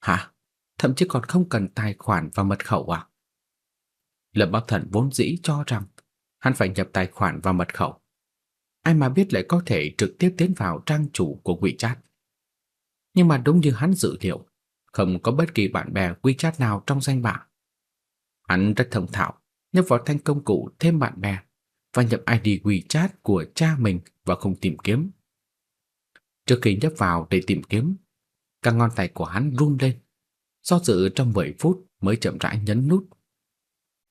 Hả? Thậm chí còn không cần tài khoản và mật khẩu à? Lâm Bắc Thần vốn dĩ cho rằng hắn phải nhập tài khoản và mật khẩu. Ai mà biết lại có thể trực tiếp tiến vào trang chủ của WeChat. Nhưng mà đúng như hắn dự liệu, không có bất kỳ bạn bè WeChat nào trong danh bạ. Hắn rất thông thạo, nhấp vào thanh công cụ thêm bạn bè và nhập ID WeChat của cha mình vào không tìm kiếm. Trước khi nhấp vào để tìm kiếm, các ngón tay của hắn run lên. do dự trong 10 phút mới chậm rãi nhấn nút.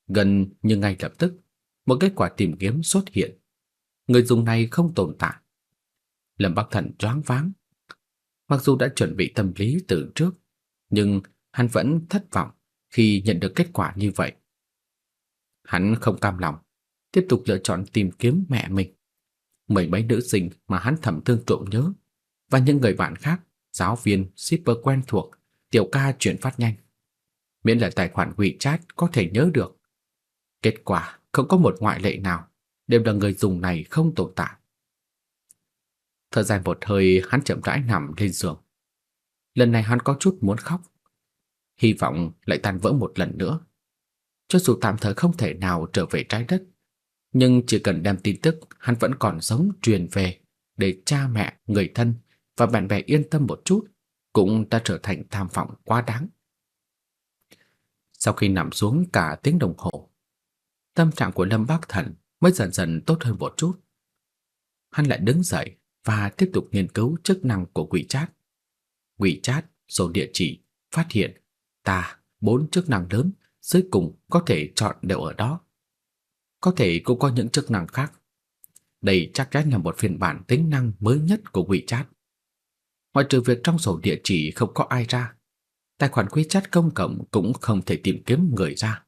Gần như ngay lập tức, một kết quả tìm kiếm xuất hiện. Người dùng này không tồn tại. Lâm Bắc Thần choáng váng. Mặc dù đã chuẩn bị tâm lý từ trước, nhưng hắn vẫn thất vọng khi nhận được kết quả như vậy. Hắn không cam lòng, tiếp tục lựa chọn tìm kiếm mẹ mình. Mười mấy nữ sinh mà hắn thầm thương trộm nhớ và những người bạn khác, giáo viên, shipper quen thuộc, tiểu ca chuyển phát nhanh. Miễn là tài khoản WeChat có thể nhớ được. Kết quả không có một ngoại lệ nào, đều là người dùng này không tồn tại. Thời gian một hơi hắn chậm rãi nằm lên giường. Lần này hắn có chút muốn khóc. Hy vọng lại tan vỡ một lần nữa. Cho dù tạm thời không thể nào trở về trái đất, nhưng chỉ cần đem tin tức hắn vẫn còn sống truyền về để cha mẹ, người thân và bạn bè yên tâm một chút, cũng đã trở thành tham vọng quá đáng. Sau khi nằm xuống cả tiếng đồng hồ, tâm trạng của Lâm Bắc Thần mới dần dần tốt hơn một chút. Hắn lại đứng dậy và tiếp tục nghiên cứu chức năng của quỷ chat. Quỷ chat, số địa chỉ, phát hiện, ta, bốn chức năng lớn, dưới cùng có thể chọn đều ở đó. Có thể cũng có những chức năng khác. Đây chắc chắn là một phiên bản tính năng mới nhất của WeChat. Ngoài trừ việc trong sổ địa chỉ không có ai ra, tài khoản WeChat công cộng cũng không thể tìm kiếm người ra.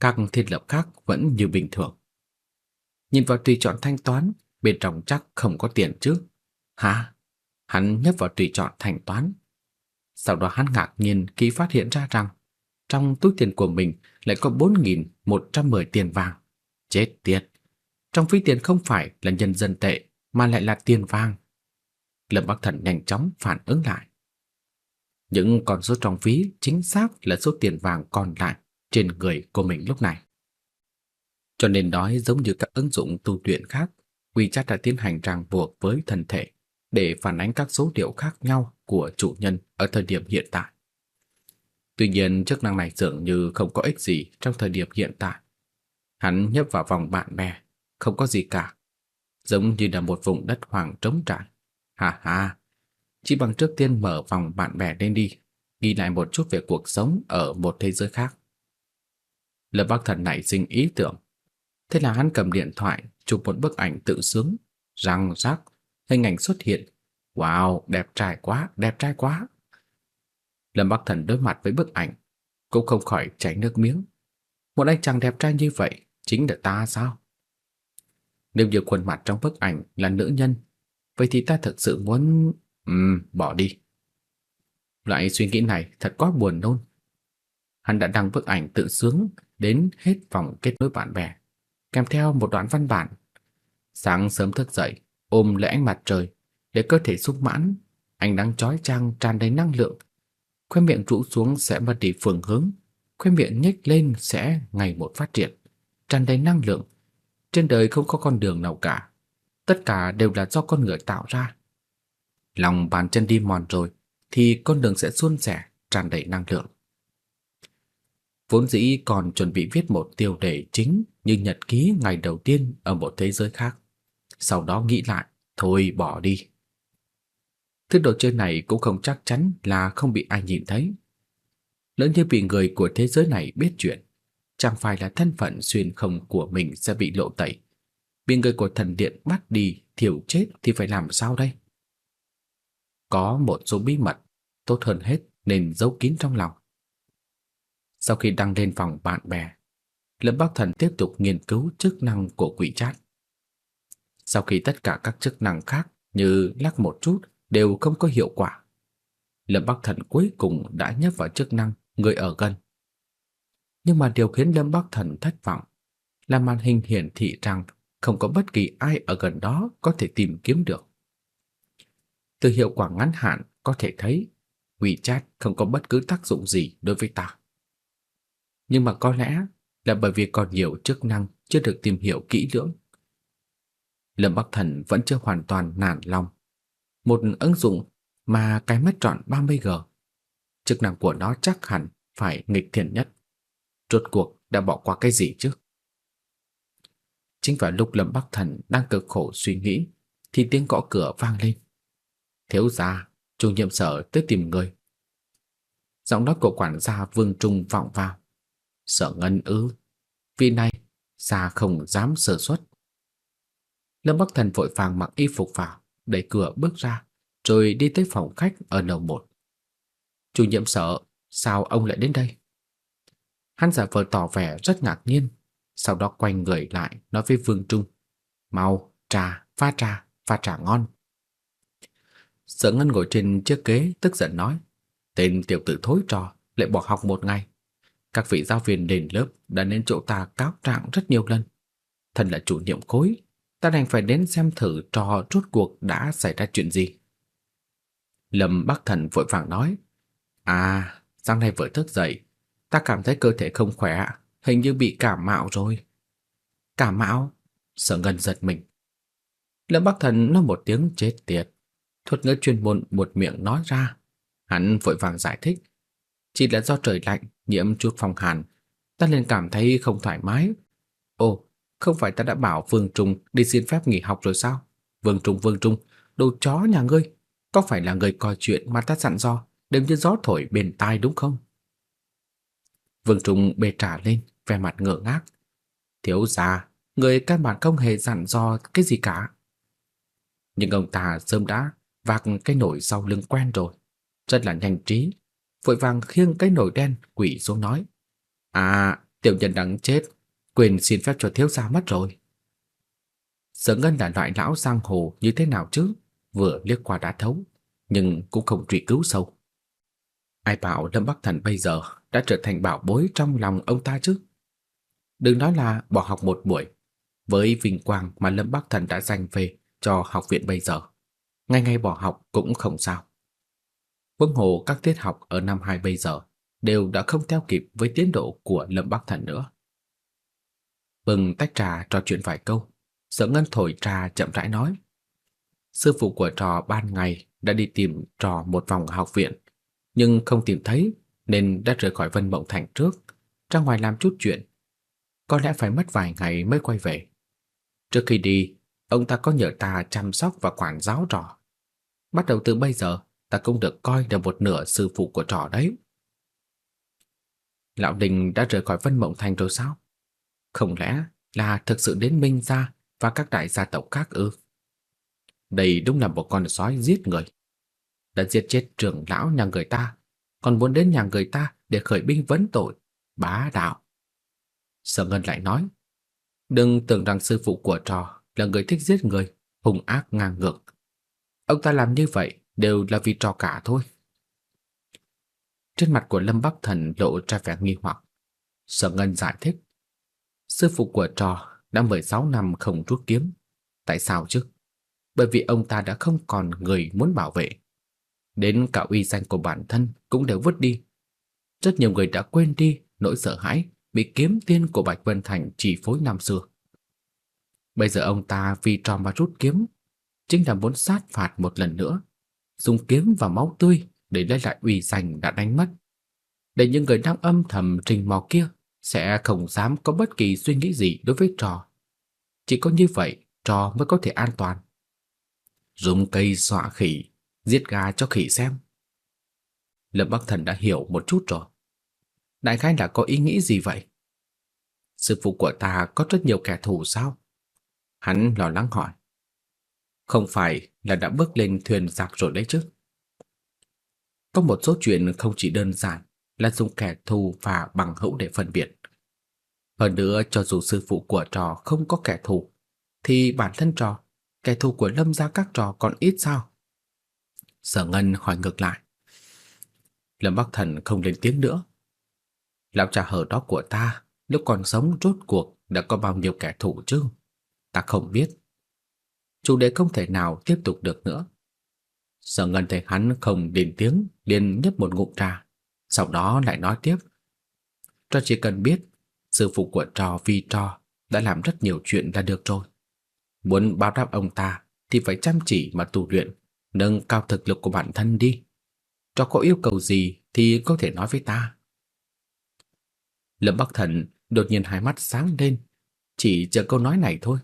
Các thiết lập khác vẫn như bình thường. Nhìn vào tùy chọn thanh toán, bên trong chắc không có tiền chứ. Hả? Hắn nhấp vào tùy chọn thanh toán. Sau đó hắn ngạc nhiên khi phát hiện ra rằng trong túi tiền của mình lại có 4.110 tiền vàng. Chết tiệt! Trong ví tiền không phải là nhân dân tệ mà lại là tiền vàng. Lâm Bắc Thần nhanh chóng phản ứng lại. Những con số trong ví chính xác là số tiền vàng còn lại trên người của mình lúc này. Cho nên nói giống như các ứng dụng tu luyện khác, WeChat đã tiến hành ràng buộc với thân thể để phản ánh các số liệu khác nhau của chủ nhân ở thời điểm hiện tại. Tuy nhiên, chức năng này dường như không có ích gì trong thời điểm hiện tại. Hắn nhấp vào vòng bạn bè, không có gì cả, giống như là một vùng đất hoang trống trải. Ha ha, chỉ bằng trước tiên mở vòng bạn bè lên đi, ghi lại một chút về cuộc sống ở một thế giới khác. Lâm Bắc Thần nảy sinh ý tưởng. Thế là hắn cầm điện thoại chụp một bức ảnh tự sướng, răng rắc, hình ảnh xuất hiện. Wow, đẹp trai quá, đẹp trai quá. Lâm Bắc Thần đối mặt với bức ảnh, cũng không khỏi chảy nước miếng. Một anh chàng đẹp trai như vậy chính là ta sao? Nếu như khuôn mặt trong bức ảnh là nữ nhân, vậy thì ta thực sự muốn... Ừm, bỏ đi. Loại suy nghĩ này thật quá buồn nôn. Hắn đã đăng bức ảnh tự sướng đến hết vòng kết nối bạn bè, kèm theo một đoạn văn bản. Sáng sớm thức dậy, ôm lấy ánh mặt trời, để cơ thể sung mãn, ánh nắng chói chang tràn đầy năng lượng. Khóe miệng rũ xuống sẽ mất đi phương hướng, khóe miệng nhếch lên sẽ ngày một phát triển, tràn đầy năng lượng. Trên đời không có con đường nào cả, tất cả đều là do con người tạo ra. Lòng bàn chân đi mòn rồi thì con đường sẽ suôn sẻ, tràn đầy năng lượng. Vốn dĩ còn chuẩn bị viết một tiêu đề chính như nhật ký ngày đầu tiên ở một thế giới khác. Sau đó nghĩ lại, thôi bỏ đi. Thứ đồ chơi này cũng không chắc chắn là không bị ai nhìn thấy. Lỡ như bị người của thế giới này biết chuyện, chẳng phải là thân phận xuyên không của mình sẽ bị lộ tẩy. Bị người của thần điện bắt đi, thiểu chết thì phải làm sao đây? Có một số bí mật, tốt hơn hết nên giấu kín trong lòng. Sau khi đăng lên phòng bạn bè, Lâm Bắc Thần tiếp tục nghiên cứu chức năng của quỷ chat. Sau khi tất cả các chức năng khác như lắc một chút đều không có hiệu quả, Lâm Bắc Thần cuối cùng đã nhấp vào chức năng người ở gần. Nhưng mà điều khiến Lâm Bắc Thần thất vọng là màn hình hiển thị rằng không có bất kỳ ai ở gần đó có thể tìm kiếm được. Từ hiệu quả ngắn hạn có thể thấy WeChat không có bất cứ tác dụng gì đối với ta nhưng mà có lẽ là bởi vì còn nhiều chức năng chưa được tìm hiểu kỹ lưỡng. Lâm Bắc Thần vẫn chưa hoàn toàn nản lòng. Một ứng dụng mà cái mất trọn 30G, chức năng của nó chắc hẳn phải nghịch thiện nhất. Rốt cuộc đã bỏ qua cái gì chứ? Chính vào lúc Lâm Bắc Thần đang cực khổ suy nghĩ thì tiếng gõ cửa vang lên. Thiếu gia, chủ nhiệm sở tới tìm người. Giọng nói của quản gia Vương Trung vọng vào. Sợ ngân ư? Vị này, xa không dám sơ suất. Lâm Bắc Thần vội vàng mặc y phục vào, đẩy cửa bước ra, rồi đi tới phòng khách ở lầu một. Chủ nhiệm sợ, sao ông lại đến đây? Hắn giả vờ tỏ vẻ rất ngạc nhiên, sau đó quay người lại nói với Vương Trung, "Mau, trà, pha trà, pha trà ngon." Sở Ngân ngồi trên chiếc ghế tức giận nói, "Tên tiểu tử thối trò, lại bỏ học một ngày. Các vị giáo viên đền lớp đã đến chỗ ta cáo trạng rất nhiều lần. Thân là chủ nhiệm khối, ta đành phải đến xem thử trò rốt cuộc đã xảy ra chuyện gì." Lâm Bắc Thần vội vàng nói, "À, sáng nay vừa thức dậy, ta cảm thấy cơ thể không khỏe, hình như bị cảm mạo rồi." "Cảm mạo?" Sở Ngân giật mình. Lâm Bắc Thần nói một tiếng chết tiệt, thuật ngữ chuyên môn một miệng nói ra. Hắn vội vàng giải thích, chỉ là do trời lạnh, nhiễm chút phong hàn, ta liền cảm thấy không thoải mái. Ồ, không phải ta đã bảo Vương Trung đi xin phép nghỉ học rồi sao? Vương Trung, Vương Trung, đồ chó nhà ngươi, có phải là người coi chuyện mà ta dặn dò, đừng như gió thổi bên tai đúng không? Vương Trung bê trà lên, vẻ mặt ngơ ngác. Thiếu gia, người căn bản không hề dặn dò cái gì cả. Nhưng ông ta sớm đã vạc cái nồi sau lưng quen rồi, rất là nhanh trí, vội vàng khiêng cái nồi đen quỷ xuống nói: "À, tiểu nhân đáng chết, quên xin phép cho thiếu gia mất rồi." Sở Ngân là loại lão giang hồ như thế nào chứ, vừa liếc qua đã thấu, nhưng cũng không truy cứu sâu. Ai bảo Lâm Bắc Thần bây giờ đã trở thành bảo bối trong lòng ông ta chứ? Đừng nói là bỏ học một buổi, với vinh quang mà Lâm Bắc Thần đã dành về cho học viện bây giờ, ngày ngày bỏ học cũng không sao. Huống hồ các tiết học ở năm 2 bây giờ đều đã không theo kịp với tiến độ của Lâm Bắc Thần nữa. Bừng tách trà trò chuyện vài câu, Sở Ngân thổi trà chậm rãi nói: Sư phụ của trò ban ngày đã đi tìm trò một vòng học viện, nhưng không tìm thấy nên đã rời khỏi Vân Mộng Thành trước, ra ngoài làm chút chuyện. Có lẽ phải mất vài ngày mới quay về. Trước khi đi, ông ta có nhờ ta chăm sóc và quản giáo trò. Bắt đầu từ bây giờ, ta cũng được coi là một nửa sư phụ của trò đấy. Lão Đình đã rời khỏi Vân Mộng Thành rồi sao? Không lẽ là thực sự đến Minh gia và các đại gia tộc khác ư? Đây đúng là một con sói giết người. Đã giết chết trưởng lão nhà người ta, còn muốn đến nhà người ta để khởi binh vấn tội, bá đạo. Sở Ngân lại nói, đừng tưởng rằng sư phụ của trò là người thích giết người, hung ác ngang ngược. Ông ta làm như vậy đều là vì trò cả thôi. Trên mặt của Lâm Bắc Thần lộ ra vẻ nghi hoặc. Sở Ngân giải thích, sư phụ của trò đã 16 năm không rút kiếm, tại sao chứ? Bởi vì ông ta đã không còn người muốn bảo vệ. Đến cả uy danh của bản thân cũng đều vứt đi. Rất nhiều người đã quên đi nỗi sợ hãi bị kiếm tiên của Bạch Vân Thành chỉ phối năm xưa. Bây giờ ông ta vì trò mà rút kiếm, chính là muốn sát phạt một lần nữa, dùng kiếm và máu tươi để lấy lại uy danh đã đánh mất. Để những người đang âm thầm trình mò kia sẽ không dám có bất kỳ suy nghĩ gì đối với trò. Chỉ có như vậy, trò mới có thể an toàn. Dùng cây dọa khỉ, giết gà cho khỉ xem. Lâm Bắc Thần đã hiểu một chút rồi. Đại khái đã có ý nghĩ gì vậy? Sư phụ của ta có rất nhiều kẻ thù sao? Hắn lo lắng hỏi. Không phải là đã bước lên thuyền giặc rồi đấy chứ? Có một số chuyện không chỉ đơn giản là dùng kẻ thù và bằng hữu để phân biệt. Hơn nữa cho dù sư phụ của trò không có kẻ thù, thì bản thân trò, kẻ thù của Lâm gia các trò còn ít sao? Sở Ngân hỏi ngược lại. Lâm Bắc Thần không lên tiếng nữa. Lão cha hở đó của ta, lúc còn sống rốt cuộc đã có bao nhiêu kẻ thù chứ? Ta không biết. Chủ đề không thể nào tiếp tục được nữa. Sở Ngân thấy hắn không lên tiếng, liền nhấp một ngụm trà, sau đó lại nói tiếp. Trò chỉ cần biết, sư phụ của trò vì trò đã làm rất nhiều chuyện là được rồi. Muốn báo đáp ông ta thì phải chăm chỉ mà tu luyện, nâng cao thực lực của bản thân đi. Trò có yêu cầu gì thì có thể nói với ta. Lâm Bắc Thần đột nhiên hai mắt sáng lên, chỉ chờ câu nói này thôi.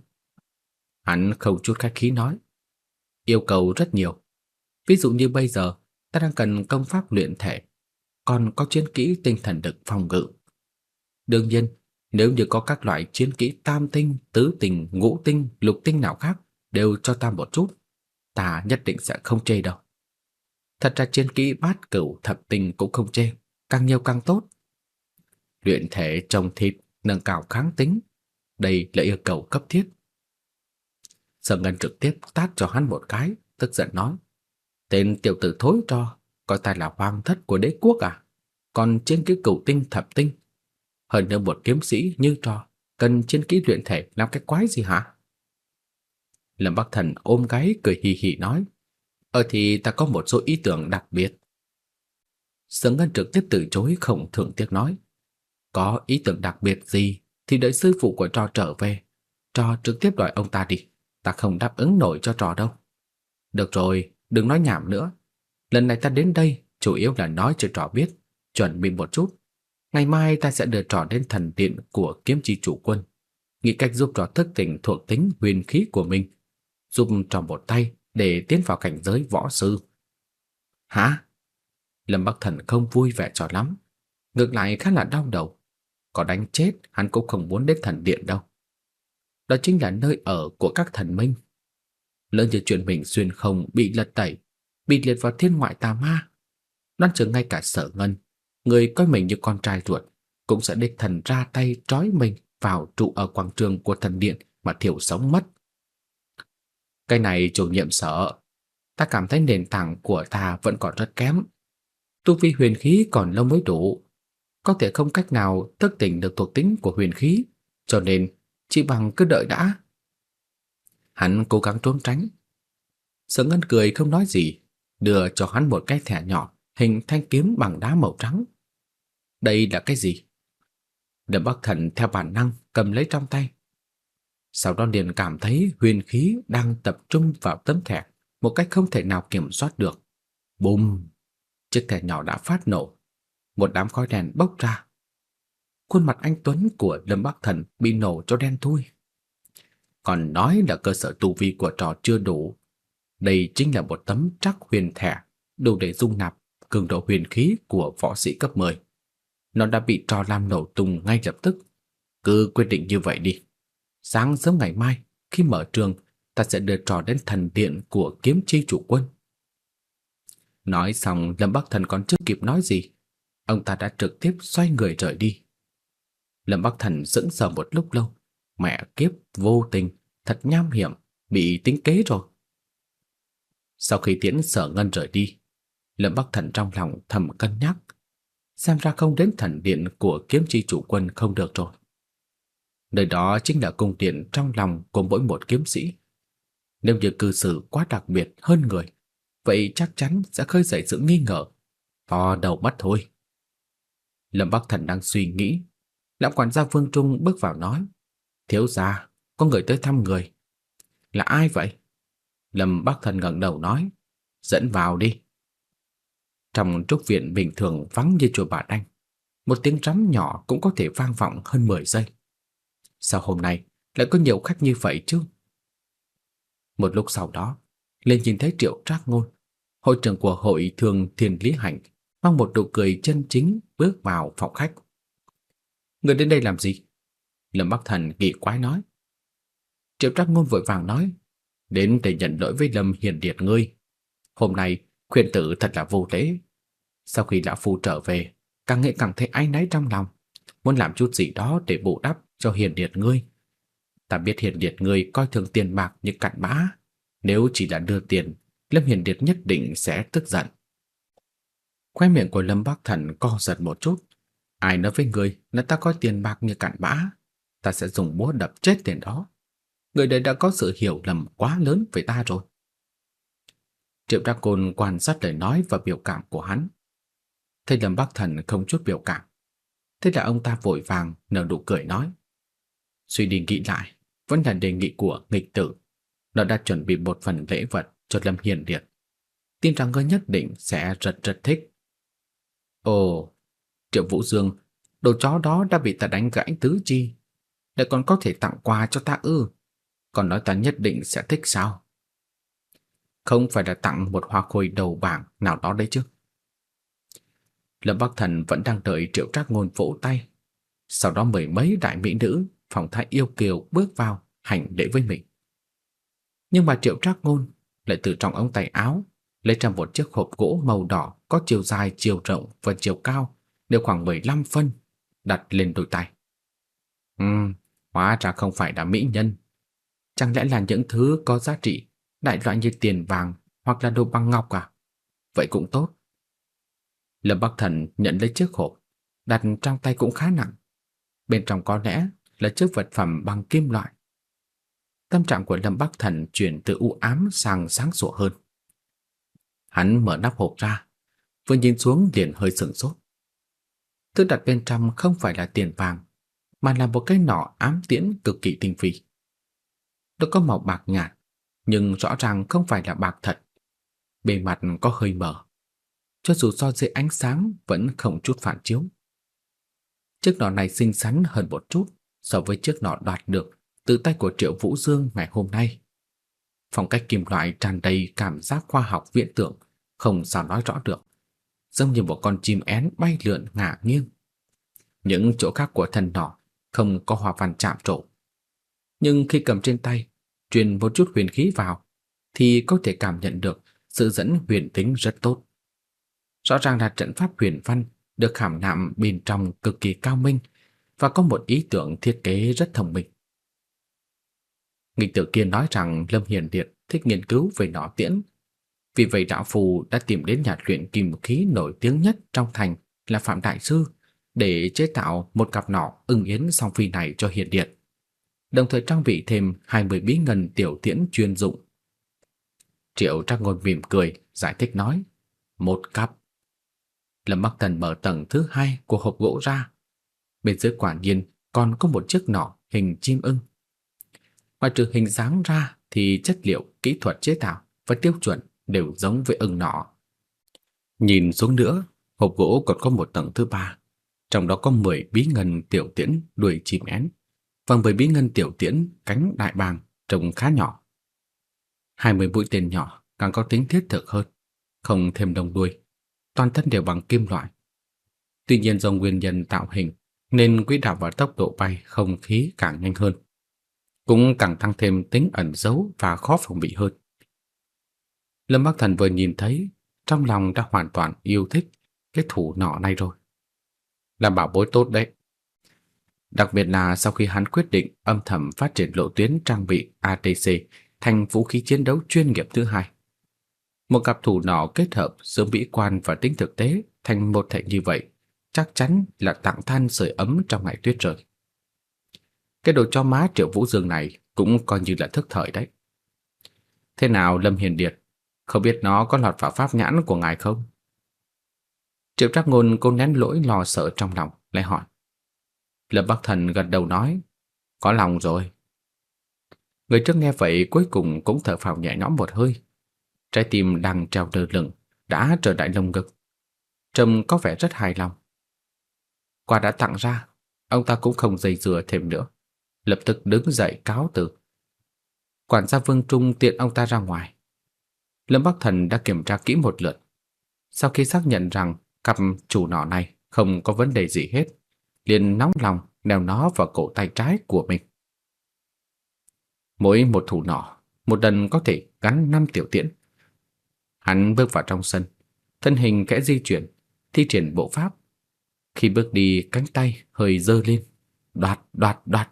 Hắn không chút khách khí nói, yêu cầu rất nhiều. Ví dụ như bây giờ ta đang cần công pháp luyện thể, còn có chiến kỹ tinh thần lực phòng ngự. Đương nhiên, nếu như có các loại chiến kỹ tam tinh, tứ tinh, ngũ tinh, lục tinh nào khác đều cho ta một chút, ta nhất định sẽ không chê đâu. Thật ra chiến kỹ bát cửu thập tinh cũng không chê, càng nhiều càng tốt. Luyện thể trồng thịt, nâng cao kháng tính, đây là yêu cầu cấp thiết. Sở Ngân trực tiếp tát cho hắn một cái, tức giận nói: "Tên tiểu tử thối cho, coi ta là hoàng thất của đế quốc à? Còn trên cái cửu tinh thập tinh, hơn nữa một kiếm sĩ như trò, cần chiến kỹ luyện thể làm cái quái gì hả?" Lâm Bắc Thần ôm gáy cười hì hì nói: "Ờ thì ta có một số ý tưởng đặc biệt." Sở Ngân trực tiếp từ chối không thượng tiếc nói: "Có ý tưởng đặc biệt gì thì đợi sư phụ của trò trở về, trò trực tiếp đòi ông ta đi, ta không đáp ứng nổi cho trò đâu." "Được rồi, đừng nói nhảm nữa. Lần này ta đến đây chủ yếu là nói cho trò biết, chuẩn bị một chút. Ngày mai ta sẽ đưa trò đến thần điện của kiếm chi chủ quân, nghĩ cách giúp trò thức tỉnh thuộc tính huyền khí của mình, giúp trò một tay để tiến vào cảnh giới võ sư. Hả? Lâm Bắc Thần không vui vẻ cho lắm, ngược lại khá là đau đầu. Có đánh chết hắn cũng không muốn đến thần điện đâu. Đó chính là nơi ở của các thần minh. Lỡ như chuyện mình xuyên không bị lật tẩy, bị liệt vào thiên ngoại tà ma, đoán chừng ngay cả Sở Ngân, người coi mình như con trai ruột, cũng sẽ đích thần ra tay trói mình vào trụ ở quảng trường của thần điện mà thiểu sống mất. Cái này chủ nhiệm sợ, ta cảm thấy nền tảng của ta vẫn còn rất kém. Tu vi huyền khí còn lâu mới đủ, có thể không cách nào thức tỉnh được thuộc tính của huyền khí, cho nên chỉ bằng cứ đợi đã. Hắn cố gắng trốn tránh. Sở Ngân cười không nói gì, đưa cho hắn một cái thẻ nhỏ hình thanh kiếm bằng đá màu trắng. Đây là cái gì? Đầm Bắc Thần theo bản năng cầm lấy trong tay. Sau đó liền cảm thấy huyền khí đang tập trung vào tấm thẻ một cách không thể nào kiểm soát được. Bùm! Chiếc thẻ nhỏ đã phát nổ. Một đám khói đèn bốc ra. Khuôn mặt anh Tuấn của Lâm Bắc Thần bị nổ cho đen thui. Còn nói là cơ sở tu vi của trò chưa đủ. Đây chính là một tấm trắc huyền thẻ đủ để dung nạp cường độ huyền khí của võ sĩ cấp 10. Nó đã bị trò làm nổ tung ngay lập tức. Cứ quyết định như vậy đi. Sáng sớm ngày mai, khi mở trường, ta sẽ đưa trò đến thần điện của kiếm chi chủ quân. Nói xong, Lâm Bắc Thần còn chưa kịp nói gì, ông ta đã trực tiếp xoay người rời đi. Lâm Bắc Thần sững sờ một lúc lâu, mẹ kiếp vô tình, thật nham hiểm, bị tính kế rồi. Sau khi tiễn Sở Ngân rời đi, Lâm Bắc Thần trong lòng thầm cân nhắc, xem ra không đến thần điện của kiếm chi chủ quân không được rồi. Nơi đó chính là cung điện trong lòng của mỗi một kiếm sĩ. Nếu như cư xử quá đặc biệt hơn người, vậy chắc chắn sẽ khơi dậy sự nghi ngờ, to đầu mắt thôi. Lâm Bắc Thần đang suy nghĩ, lão quản gia phương Trung bước vào nói: "Thiếu gia, có người tới thăm người." "Là ai vậy?" Lâm Bắc Thần ngẩng đầu nói: "Dẫn vào đi." Trong trúc viện bình thường vắng như chùa Bà Đanh, một tiếng rắm nhỏ cũng có thể vang vọng hơn 10 giây. Sao hôm nay lại có nhiều khách như vậy chứ? Một lúc sau đó, lên nhìn thấy Triệu Trác Ngôn, hội trưởng của hội thường Thiền Lý Hành, mang một nụ cười chân chính bước vào phòng khách. Người đến đây làm gì? Lâm Bắc Thần kỳ quái nói. Triệu Trác Ngôn vội vàng nói, đến để nhận lỗi với Lâm Hiền Điệt ngươi. Hôm nay khuyên tử thật là vô lễ. Sau khi lão phu trở về, càng nghĩ càng thấy áy náy trong lòng, muốn làm chút gì đó để bù đắp cho hiền điệt ngươi. Ta biết hiền điệt ngươi coi thường tiền bạc như cặn bã, nếu chỉ là đưa tiền, Lâm Hiền Điệt nhất định sẽ tức giận. Khoe miệng của Lâm Bắc Thần co giật một chút. Ai nói với ngươi là ta coi tiền bạc như cặn bã, ta sẽ dùng búa đập chết tiền đó. Người đây đã có sự hiểu lầm quá lớn về ta rồi. Triệu Đắc Côn quan sát lời nói và biểu cảm của hắn. Thấy Lâm Bắc Thần không chút biểu cảm. Thế là ông ta vội vàng nở nụ cười nói. Suy đi nghĩ lại, vẫn là đề nghị của nghịch tử. Nó đã chuẩn bị một phần lễ vật cho Lâm Hiền Điệt. Tin rằng ngươi nhất định sẽ rất rất thích. Ồ, Triệu Vũ Dương, đồ chó đó đã bị ta đánh gãy tứ chi. Lại còn có thể tặng quà cho ta ư. Còn nói ta nhất định sẽ thích sao? Không phải là tặng một hoa khôi đầu bảng nào đó đấy chứ. Lâm Bắc Thần vẫn đang đợi Triệu Trác Ngôn vỗ tay. Sau đó mười mấy đại mỹ nữ phòng thái yêu kiều bước vào hành lễ với mình. Nhưng mà Triệu Trác Ngôn lại từ trong ống tay áo lấy ra một chiếc hộp gỗ màu đỏ có chiều dài, chiều rộng và chiều cao đều khoảng 15 phân, đặt lên đôi tay. Ừm, hóa ra không phải là mỹ nhân. Chẳng lẽ là những thứ có giá trị, đại loại như tiền vàng hoặc là đồ bằng ngọc à? Vậy cũng tốt. Lâm Bắc Thần nhận lấy chiếc hộp, đặt trong tay cũng khá nặng. Bên trong có lẽ là chiếc vật phẩm bằng kim loại. Tâm trạng của Lâm Bắc Thần chuyển từ u ám sang sáng sủa hơn. Hắn mở nắp hộp ra, vừa nhìn xuống liền hơi sửng sốt. Thứ đặt bên trong không phải là tiền vàng, mà là một cái nỏ ám tiễn cực kỳ tinh vi. Nó có màu bạc nhạt, nhưng rõ ràng không phải là bạc thật. Bề mặt có hơi mờ. Cho dù so dưới ánh sáng vẫn không chút phản chiếu. Chiếc nỏ này xinh xắn hơn một chút so với chiếc nỏ đoạt được từ tay của Triệu Vũ Dương ngày hôm nay. Phong cách kim loại tràn đầy cảm giác khoa học viễn tưởng, không sao nói rõ được, giống như một con chim én bay lượn ngả nghiêng. Những chỗ khác của thân nỏ không có hoa văn chạm trổ. Nhưng khi cầm trên tay, truyền một chút huyền khí vào, thì có thể cảm nhận được sự dẫn huyền tính rất tốt. Rõ ràng là trận pháp huyền văn được khảm nạm bên trong cực kỳ cao minh và có một ý tưởng thiết kế rất thông minh. Nghịch tử kia nói rằng Lâm Hiền Điệt thích nghiên cứu về nỏ tiễn. Vì vậy đạo phù đã tìm đến nhà luyện kim khí nổi tiếng nhất trong thành là Phạm Đại Sư để chế tạo một cặp nỏ ưng yến song phi này cho hiện Điện. Đồng thời trang bị thêm 20 bí ngân tiểu tiễn chuyên dụng. Triệu Trác Ngôn mỉm cười, giải thích nói, một cặp. Lâm Bắc Thần mở tầng thứ hai của hộp gỗ ra. Bên dưới quả nhiên còn có một chiếc nỏ hình chim ưng. Ngoài trừ hình dáng ra thì chất liệu, kỹ thuật chế tạo và tiêu chuẩn đều giống với ưng nọ. Nhìn xuống nữa, hộp gỗ còn có một tầng thứ ba, trong đó có 10 bí ngân tiểu tiễn đuôi chim én và 10 bí ngân tiểu tiễn cánh đại bàng trông khá nhỏ. 20 mũi tên nhỏ càng có tính thiết thực hơn, không thêm đồng đuôi, toàn thân đều bằng kim loại. Tuy nhiên do nguyên nhân tạo hình nên quỹ đạo và tốc độ bay không khí càng nhanh hơn cũng càng tăng thêm tính ẩn giấu và khó phòng bị hơn. Lâm Bắc Thần vừa nhìn thấy, trong lòng đã hoàn toàn yêu thích cái thủ nọ này rồi. Là bảo bối tốt đấy. Đặc biệt là sau khi hắn quyết định âm thầm phát triển lộ tuyến trang bị ATC thành vũ khí chiến đấu chuyên nghiệp thứ hai. Một cặp thủ nọ kết hợp giữa mỹ quan và tính thực tế thành một thể như vậy, chắc chắn là tặng than sưởi ấm trong ngày tuyết rơi. Cái đồ cho má Triệu Vũ Dương này cũng coi như là thức thời đấy. Thế nào Lâm Hiền Điệt, không biết nó có lọt vào pháp nhãn của ngài không? Triệu Trác Ngôn cô nén lỗi lo sợ trong lòng, lại hỏi. Lâm Bắc Thần gật đầu nói, có lòng rồi. Người trước nghe vậy cuối cùng cũng thở phào nhẹ nhõm một hơi. Trái tim đang treo lơ lửng, đã trở lại lồng ngực. Trầm có vẻ rất hài lòng. Quà đã tặng ra, ông ta cũng không dây dừa thêm nữa lập tức đứng dậy cáo từ. Quản gia Vương Trung tiện ông ta ra ngoài. Lâm Bắc Thần đã kiểm tra kỹ một lượt. Sau khi xác nhận rằng cặp chủ nỏ này không có vấn đề gì hết, liền nóng lòng đeo nó vào cổ tay trái của mình. Mỗi một thủ nỏ, một lần có thể gắn 5 tiểu tiễn. Hắn bước vào trong sân, thân hình kẽ di chuyển, thi triển bộ pháp. Khi bước đi, cánh tay hơi dơ lên, đoạt đoạt đoạt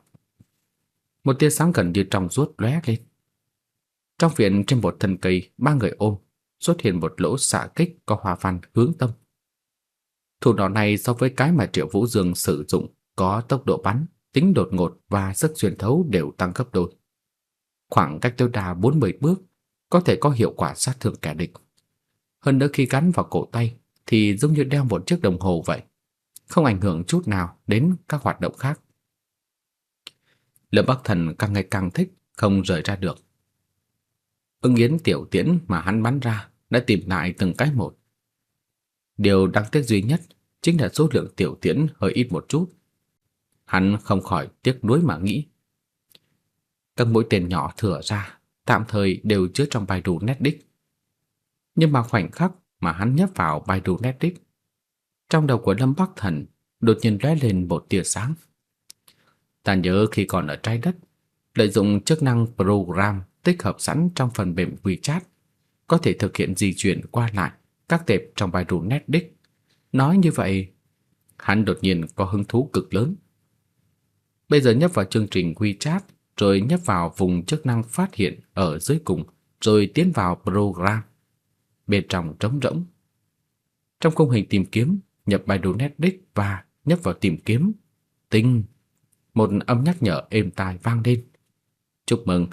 một tia sáng gần như trong suốt lóe lên. Trong viện trên một thân cây, ba người ôm, xuất hiện một lỗ xạ kích có hoa văn hướng tâm. Thủ đoạn này so với cái mà Triệu Vũ Dương sử dụng có tốc độ bắn, tính đột ngột và sức xuyên thấu đều tăng gấp đôi. Khoảng cách tối đa 40 bước có thể có hiệu quả sát thương kẻ địch. Hơn nữa khi gắn vào cổ tay thì giống như đeo một chiếc đồng hồ vậy, không ảnh hưởng chút nào đến các hoạt động khác. Lâm Bắc Thần càng ngày càng thích, không rời ra được. Ưng yến tiểu tiễn mà hắn bắn ra đã tìm lại từng cái một. Điều đáng tiếc duy nhất chính là số lượng tiểu tiễn hơi ít một chút. Hắn không khỏi tiếc nuối mà nghĩ. Các mũi tên nhỏ thừa ra, tạm thời đều chứa trong bài đủ nét đích. Nhưng mà khoảnh khắc mà hắn nhấp vào bài đủ nét đích, Trong đầu của Lâm Bắc Thần đột nhiên lóe lên một tia sáng. Ta nhớ khi còn ở trái đất, lợi dụng chức năng program tích hợp sẵn trong phần mềm WeChat, có thể thực hiện di chuyển qua lại các tệp trong bài rủ NetDisk. Nói như vậy, hắn đột nhiên có hứng thú cực lớn. Bây giờ nhấp vào chương trình WeChat, rồi nhấp vào vùng chức năng phát hiện ở dưới cùng, rồi tiến vào program. Bên trong trống rỗng. Trong khung hình tìm kiếm, nhập bài đồ NetDisk và nhấp vào tìm kiếm. Tinh. Một âm nhắc nhở êm tai vang lên. Chúc mừng,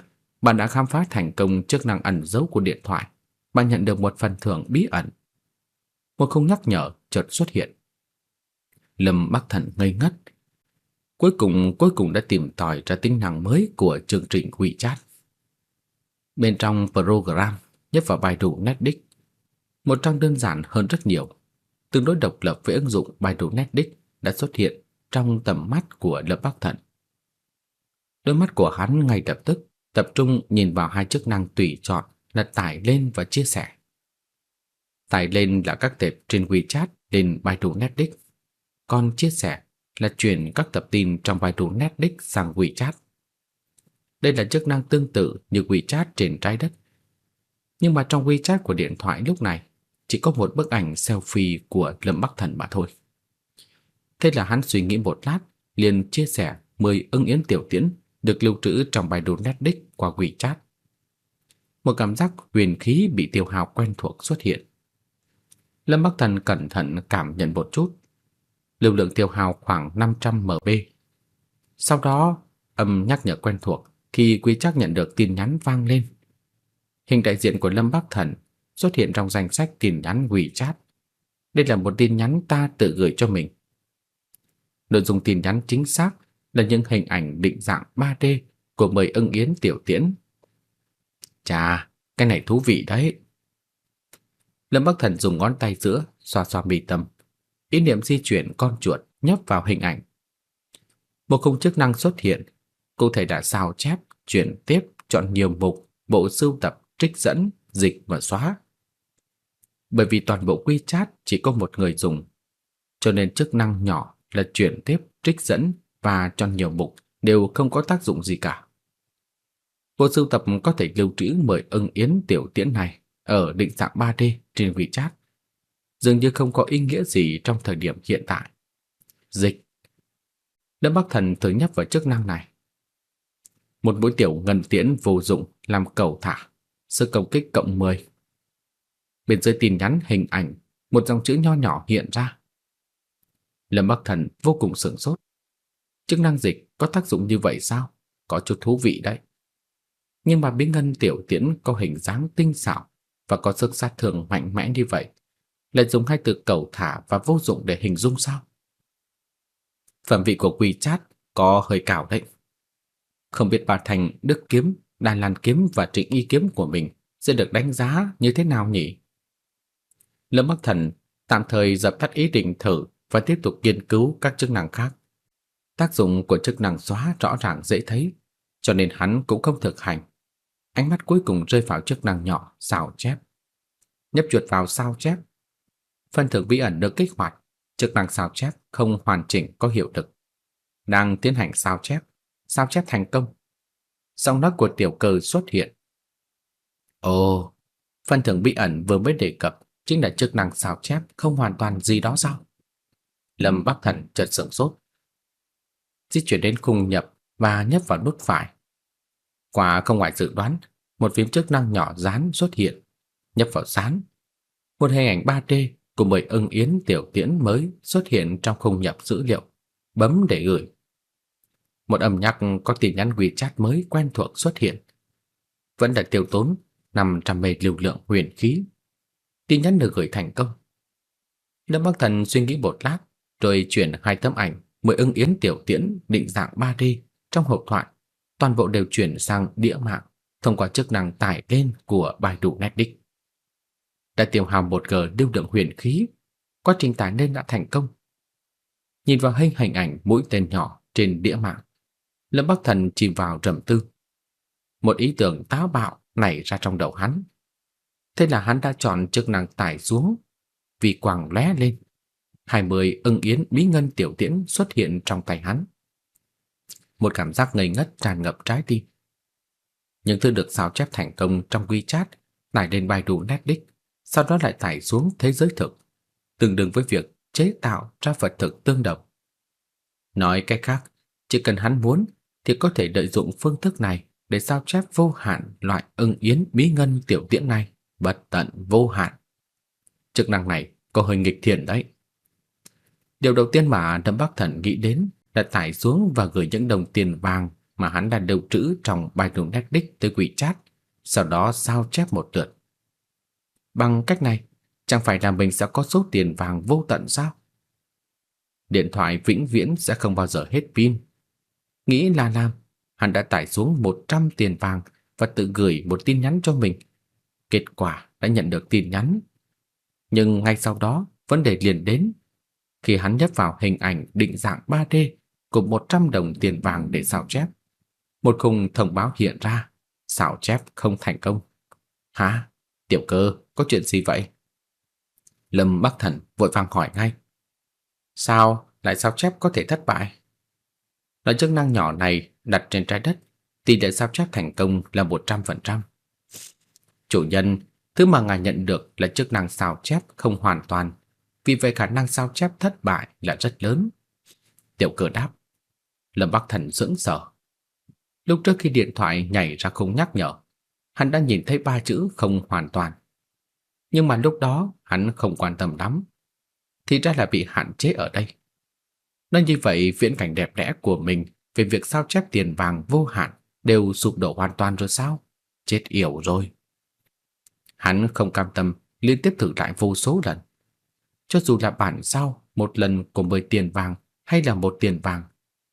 bạn đã khám phá thành công chức năng ẩn dấu của điện thoại. Bạn nhận được một phần thưởng bí ẩn. Một không nhắc nhở chợt xuất hiện. Lâm Bắc Thần ngây ngất. Cuối cùng cuối cùng đã tìm tòi ra tính năng mới của chương trình WeChat. Bên trong program, nhấp vào bài đủ NetDisk. Một trang đơn giản hơn rất nhiều, tương đối độc lập với ứng dụng bài đủ NetDisk đã xuất hiện trong tầm mắt của Lâm Bắc Thần. Đôi mắt của hắn ngay lập tức tập trung nhìn vào hai chức năng tùy chọn là tải lên và chia sẻ. Tải lên là các tệp trên WeChat lên Baidu NetDisk, còn chia sẻ là chuyển các tập tin trong Baidu NetDisk sang WeChat. Đây là chức năng tương tự như WeChat trên trái đất. Nhưng mà trong WeChat của điện thoại lúc này chỉ có một bức ảnh selfie của Lâm Bắc Thần mà thôi. Thế là hắn suy nghĩ một lát, liền chia sẻ mời ưng yến tiểu tiễn được lưu trữ trong bài đồ NetDisk qua WeChat. Một cảm giác huyền khí bị tiêu hao quen thuộc xuất hiện. Lâm Bắc Thần cẩn thận cảm nhận một chút. Lưu lượng tiêu hao khoảng 500 MB. Sau đó, âm nhắc nhở quen thuộc khi WeChat nhận được tin nhắn vang lên. Hình đại diện của Lâm Bắc Thần xuất hiện trong danh sách tin nhắn WeChat. Đây là một tin nhắn ta tự gửi cho mình. Nội dung tin nhắn chính xác là những hình ảnh định dạng 3D của mười ưng yến tiểu tiễn. Chà, cái này thú vị đấy. Lâm Bắc Thần dùng ngón tay giữa xoa xoa mi tâm, ý niệm di chuyển con chuột nhấp vào hình ảnh. Một khung chức năng xuất hiện, cụ thể đã sao chép, chuyển tiếp, chọn nhiều mục, bộ sưu tập, trích dẫn, dịch và xóa. Bởi vì toàn bộ quy chat chỉ có một người dùng, cho nên chức năng nhỏ là chuyển tiếp, trích dẫn và cho nhiều mục đều không có tác dụng gì cả. Bộ sưu tập có thể lưu trữ 10 ưng yến tiểu tiễn này ở định dạng 3D trên WeChat, dường như không có ý nghĩa gì trong thời điểm hiện tại. Dịch Lâm Bắc Thần thử nhấp vào chức năng này. Một mũi tiểu ngân tiễn vô dụng làm cầu thả, sức công kích cộng 10. Bên dưới tin nhắn hình ảnh, một dòng chữ nho nhỏ hiện ra. Lâm Bắc Thần vô cùng sửng sốt. Chức năng dịch có tác dụng như vậy sao? Có chút thú vị đấy. Nhưng mà bí ngân tiểu tiễn có hình dáng tinh xảo và có sức sát thương mạnh mẽ như vậy, lại dùng hai từ cầu thả và vô dụng để hình dung sao? Phẩm vị của quy chát có hơi cao đấy. Không biết bà Thành, Đức Kiếm, Đan Lan Kiếm và Trịnh Y Kiếm của mình sẽ được đánh giá như thế nào nhỉ? Lâm Bắc Thần tạm thời dập tắt ý định thử và tiếp tục nghiên cứu các chức năng khác. Tác dụng của chức năng xóa rõ ràng dễ thấy, cho nên hắn cũng không thực hành. Ánh mắt cuối cùng rơi vào chức năng nhỏ sao chép. Nhấp chuột vào sao chép. Phân thưởng bí ẩn được kích hoạt, chức năng sao chép không hoàn chỉnh có hiệu lực. Đang tiến hành sao chép, sao chép thành công. Giọng nói của tiểu cơ xuất hiện. Ồ, phân thưởng bí ẩn vừa mới đề cập chính là chức năng sao chép không hoàn toàn gì đó sao? Lâm Bắc Thần chợt sửng sốt di chuyển đến khung nhập và nhấp vào nút phải. Quả không ngoài dự đoán, một phím chức năng nhỏ dán xuất hiện, nhấp vào dán. Một hình ảnh 3D của mười ưng yến tiểu tiễn mới xuất hiện trong khung nhập dữ liệu, bấm để gửi. Một âm nhạc có tin nhắn WeChat mới quen thuộc xuất hiện. Vẫn là tiêu tốn 500 mê lưu lượng huyền khí. Tin nhắn được gửi thành công. Lâm Bắc Thần suy nghĩ một lát, rồi chuyển hai tấm ảnh mười ưng yến tiểu tiễn định dạng 3D trong hộp thoại, toàn bộ đều chuyển sang đĩa mạng thông qua chức năng tải lên của bài đủ NetDisk. Đã tiêu hao 1G lưu lượng huyền khí, quá trình tải lên đã thành công. Nhìn vào hình hình ảnh mũi tên nhỏ trên đĩa mạng, Lâm Bắc Thần chìm vào trầm tư. Một ý tưởng táo bạo nảy ra trong đầu hắn. Thế là hắn đã chọn chức năng tải xuống, vì quàng lóe lên. 20 ưng yến bí ngân tiểu tiễn xuất hiện trong tay hắn. Một cảm giác ngây ngất tràn ngập trái tim. Những thứ được sao chép thành công trong WeChat tải lên Baidu Netdisk, sau đó lại tải xuống thế giới thực, tương đương với việc chế tạo ra vật thực tương đồng. Nói cách khác, chỉ cần hắn muốn thì có thể lợi dụng phương thức này để sao chép vô hạn loại ưng yến bí ngân tiểu tiễn này, bất tận vô hạn. Chức năng này có hơi nghịch thiền đấy. Điều đầu tiên mà Lâm Bắc Thần nghĩ đến là tải xuống và gửi những đồng tiền vàng mà hắn đã lưu trữ trong bài đồng đích tới quỷ chat, sau đó sao chép một lượt. Bằng cách này, chẳng phải là mình sẽ có số tiền vàng vô tận sao? Điện thoại vĩnh viễn sẽ không bao giờ hết pin. Nghĩ là làm, hắn đã tải xuống 100 tiền vàng và tự gửi một tin nhắn cho mình. Kết quả đã nhận được tin nhắn. Nhưng ngay sau đó, vấn đề liền đến. Khi hắn nhấp vào hình ảnh định dạng 3D cùng 100 đồng tiền vàng để sao chép, một khung thông báo hiện ra, sao chép không thành công. Hả? Tiểu cơ, có chuyện gì vậy? Lâm Bắc Thần vội vàng hỏi ngay. Sao lại sao chép có thể thất bại? Loại chức năng nhỏ này đặt trên trái đất, tỷ lệ sao chép thành công là 100%. Chủ nhân, thứ mà ngài nhận được là chức năng sao chép không hoàn toàn, vì vậy khả năng sao chép thất bại là rất lớn. Tiểu cơ đáp. Lâm Bắc Thần sững sờ. Lúc trước khi điện thoại nhảy ra không nhắc nhở, hắn đã nhìn thấy ba chữ không hoàn toàn. Nhưng mà lúc đó hắn không quan tâm lắm. Thì ra là bị hạn chế ở đây. Nói như vậy, viễn cảnh đẹp đẽ của mình về việc sao chép tiền vàng vô hạn đều sụp đổ hoàn toàn rồi sao? Chết yểu rồi. Hắn không cam tâm, liên tiếp thử lại vô số lần. Cho dù là bản sao, một lần của 10 tiền vàng hay là một tiền vàng,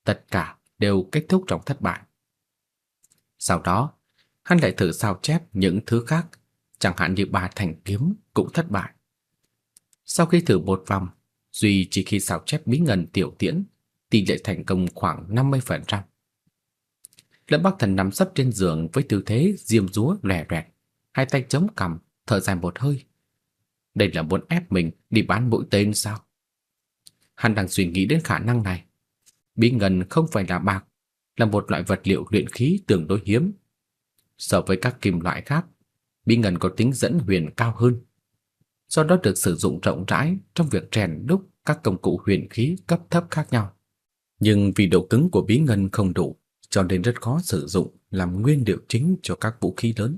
tất cả đều kết thúc trong thất bại. Sau đó, hắn lại thử sao chép những thứ khác, chẳng hạn như ba thành kiếm cũng thất bại. Sau khi thử một vòng, duy chỉ khi sao chép bí ngân tiểu tiễn, tỷ lệ thành công khoảng 50%. Lâm Bắc Thần nằm sấp trên giường với tư thế diêm dúa lẻ loẹt, hai tay chống cằm, thở dài một hơi. Đây là muốn ép mình đi bán mũi tên sao? Hắn đang suy nghĩ đến khả năng này. Bí ngân không phải là bạc, là một loại vật liệu luyện khí tương đối hiếm. So với các kim loại khác, bí ngân có tính dẫn huyền cao hơn. Do đó được sử dụng rộng rãi trong việc rèn đúc các công cụ huyền khí cấp thấp khác nhau. Nhưng vì độ cứng của bí ngân không đủ, cho nên rất khó sử dụng làm nguyên liệu chính cho các vũ khí lớn.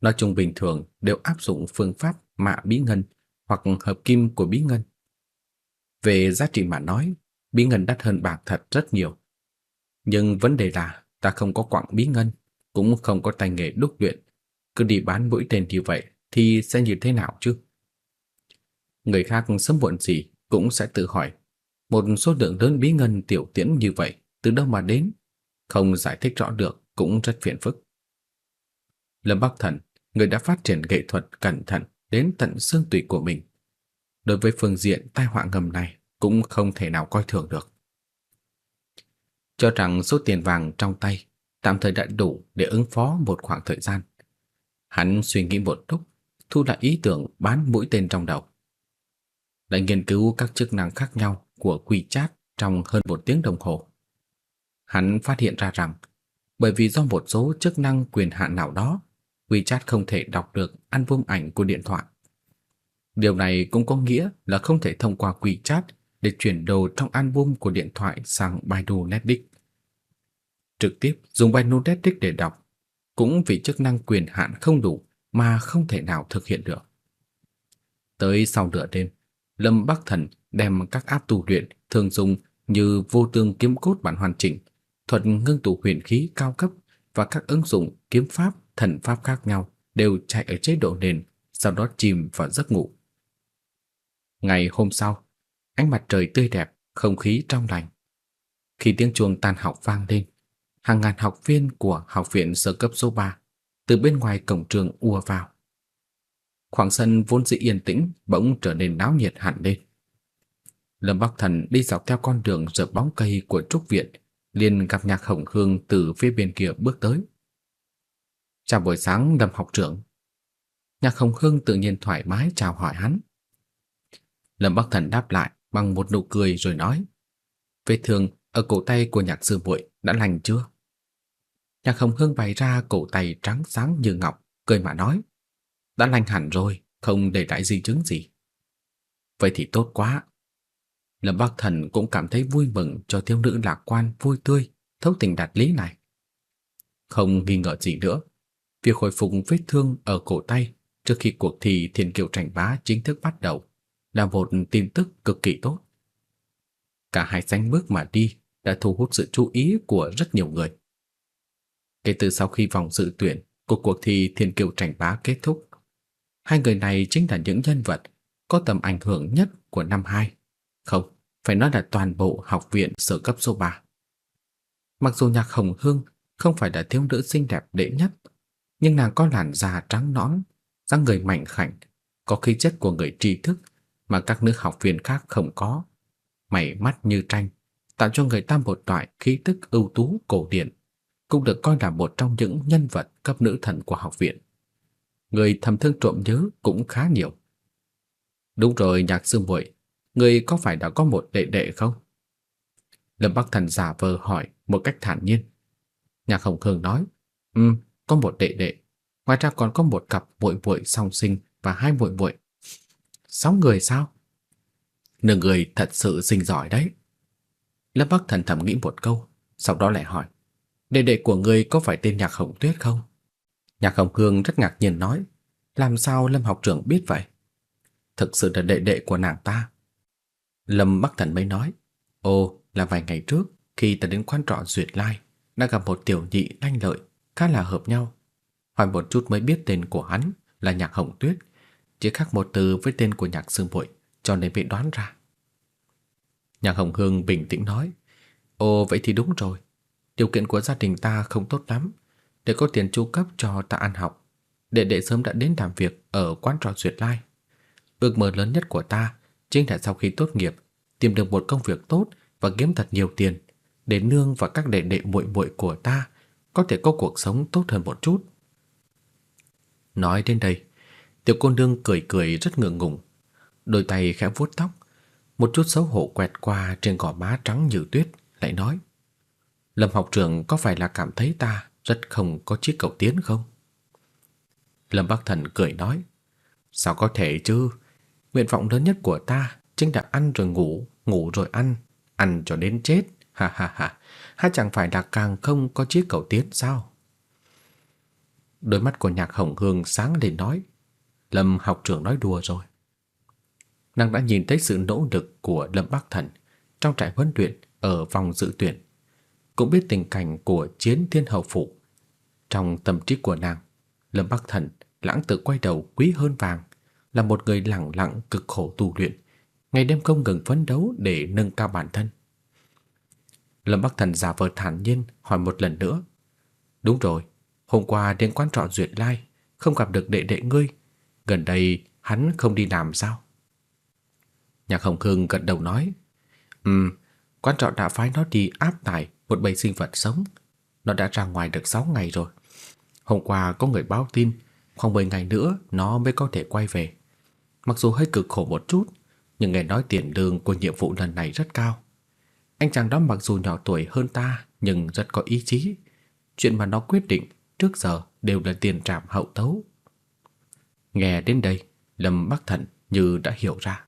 Nói chung bình thường đều áp dụng phương pháp mạ bí ngân hoặc hợp kim của bí ngân. Về giá trị mà nói, bí ngân đắt hơn bạc thật rất nhiều. Nhưng vấn đề là ta không có quặng bí ngân, cũng không có tay nghề đúc luyện. Cứ đi bán mũi tên như vậy thì sẽ như thế nào chứ? Người khác sớm muộn gì cũng sẽ tự hỏi, một số lượng lớn bí ngân tiểu tiễn như vậy từ đâu mà đến? Không giải thích rõ được cũng rất phiền phức. Lâm Bắc Thần, người đã phát triển nghệ thuật cẩn thận đến tận xương tủy của mình. Đối với phương diện tai họa ngầm này cũng không thể nào coi thường được. Cho rằng số tiền vàng trong tay tạm thời đã đủ để ứng phó một khoảng thời gian. Hắn suy nghĩ một lúc, thu lại ý tưởng bán mũi tên trong đầu. Lại nghiên cứu các chức năng khác nhau của quỷ chat trong hơn một tiếng đồng hồ. Hắn phát hiện ra rằng, bởi vì do một số chức năng quyền hạn nào đó, WeChat không thể đọc được album ảnh của điện thoại. Điều này cũng có nghĩa là không thể thông qua WeChat để chuyển đồ trong album của điện thoại sang Baidu Netdisk. Trực tiếp dùng Baidu Netdisk để đọc, cũng vì chức năng quyền hạn không đủ mà không thể nào thực hiện được. Tới sau nửa đêm, Lâm Bắc Thần đem các áp tu luyện thường dùng như vô tương kiếm cốt bản hoàn chỉnh, thuật ngưng tụ huyền khí cao cấp và các ứng dụng kiếm pháp, thần pháp khác nhau đều chạy ở chế độ nền, sau đó chìm vào giấc ngủ. Ngày hôm sau, ánh mặt trời tươi đẹp, không khí trong lành. Khi tiếng chuông tan học vang lên, hàng ngàn học viên của học viện sơ cấp số 3 từ bên ngoài cổng trường ùa vào. Khoảng sân vốn dĩ yên tĩnh bỗng trở nên náo nhiệt hẳn lên. Lâm Bắc Thần đi dọc theo con đường rợp bóng cây của trúc viện, liền gặp Nhạc Hồng Hương từ phía bên kia bước tới. "Chào buổi sáng Lâm học trưởng." Nhạc Hồng Hương tự nhiên thoải mái chào hỏi hắn. Lâm Bắc Thần đáp lại, bằng một nụ cười rồi nói: "Vết thương ở cổ tay của Nhạc sư muội đã lành chưa?" Nhạc Hồng Hương bày ra cổ tay trắng sáng như ngọc, cười mà nói: "Đã lành hẳn rồi, không để lại di chứng gì." "Vậy thì tốt quá." Lâm Bắc Thần cũng cảm thấy vui mừng cho thiếu nữ lạc quan vui tươi, thấu tình đạt lý này. Không nghi ngờ gì nữa, việc hồi phục vết thương ở cổ tay trước khi cuộc thi Thiên Kiều Tranh Bá chính thức bắt đầu là một tin tức cực kỳ tốt. Cả hai danh bước mà đi đã thu hút sự chú ý của rất nhiều người. Kể từ sau khi vòng dự tuyển của cuộc thi Thiên Kiều Tranh Bá kết thúc, hai người này chính là những nhân vật có tầm ảnh hưởng nhất của năm 2. Không, phải nói là toàn bộ học viện sở cấp số 3. Mặc dù Nhạc Hồng Hương không phải là thiếu nữ xinh đẹp đệ nhất, nhưng nàng có làn da trắng nõn, dáng người mảnh khảnh, có khí chất của người tri thức mà các nữ học viên khác không có. Mày mắt như tranh, tạo cho người ta một loại khí tức ưu tú cổ điển, cũng được coi là một trong những nhân vật cấp nữ thần của học viện. Người thầm thương trộm nhớ cũng khá nhiều. Đúng rồi, nhạc sư muội, người có phải đã có một đệ đệ không? Lâm Bắc Thần giả vờ hỏi một cách thản nhiên. Nhạc Hồng Khương nói, "Ừm, có một đệ đệ, ngoài ra còn có một cặp muội muội song sinh và hai muội muội." Sáu người sao? Nương người thật sự sinh giỏi đấy. Lâm Bắc Thần thầm nghĩ một câu, sau đó lại hỏi, "Đệ đệ của ngươi có phải tên Nhạc Hồng Tuyết không?" Nhạc Hồng hương rất ngạc nhiên nói, "Làm sao Lâm học trưởng biết vậy?" Thực sự là đệ đệ của nàng ta. Lâm Bắc Thần mới nói, "Ồ, là vài ngày trước khi ta đến quán trọ Duyệt Lai, đã gặp một tiểu nhị lanh lợi, khá là hợp nhau. Hỏi một chút mới biết tên của hắn là Nhạc Hồng Tuyết, chỉ khác một từ với tên của Nhạc Sương Bội, cho nên bị đoán ra. Nhạc Hồng Hương bình tĩnh nói, "Ồ vậy thì đúng rồi, điều kiện của gia đình ta không tốt lắm, để có tiền chu cấp cho ta ăn học. Đệ đệ sớm đã đến làm việc ở quán trò Duyệt Lai. Ước mơ lớn nhất của ta chính là sau khi tốt nghiệp tìm được một công việc tốt và kiếm thật nhiều tiền để nương và các đệ đệ muội muội của ta có thể có cuộc sống tốt hơn một chút. Nói đến đây, tiểu cô nương cười cười rất ngượng ngùng, đôi tay khẽ vuốt tóc, một chút xấu hổ quẹt qua trên gò má trắng như tuyết, lại nói: "Lâm học trưởng có phải là cảm thấy ta rất không có chiếc cầu tiến không?" Lâm Bắc Thần cười nói: "Sao có thể chứ? Nguyện vọng lớn nhất của ta chính là ăn rồi ngủ, ngủ rồi ăn, ăn cho đến chết." Ha ha ha, hay chẳng phải là càng không có chiếc cầu tiến sao? Đôi mắt của Nhạc Hồng Hương sáng lên nói, Lâm học trưởng nói đùa rồi. Nàng đã nhìn thấy sự nỗ lực của Lâm Bắc Thần trong trại huấn luyện ở vòng dự tuyển, cũng biết tình cảnh của chiến thiên hậu phụ. Trong tâm trí của nàng, Lâm Bắc Thần lãng tự quay đầu quý hơn vàng, là một người lặng lặng cực khổ tu luyện, ngày đêm không ngừng phấn đấu để nâng cao bản thân. Lâm Bắc Thần giả vờ thản nhiên hỏi một lần nữa. Đúng rồi, hôm qua đến quán trọ Duyệt Lai, không gặp được đệ đệ ngươi. Gần đây hắn không đi làm sao? Nhạc Hồng Khương gật đầu nói. Ừm, quán trọ đã phái nó đi áp tải một bầy sinh vật sống. Nó đã ra ngoài được 6 ngày rồi. Hôm qua có người báo tin, khoảng 10 ngày nữa nó mới có thể quay về. Mặc dù hơi cực khổ một chút, nhưng nghe nói tiền lương của nhiệm vụ lần này rất cao. Anh chàng đó mặc dù nhỏ tuổi hơn ta nhưng rất có ý chí. Chuyện mà nó quyết định trước giờ đều là tiền trảm hậu tấu. Nghe đến đây, Lâm Bắc Thần như đã hiểu ra.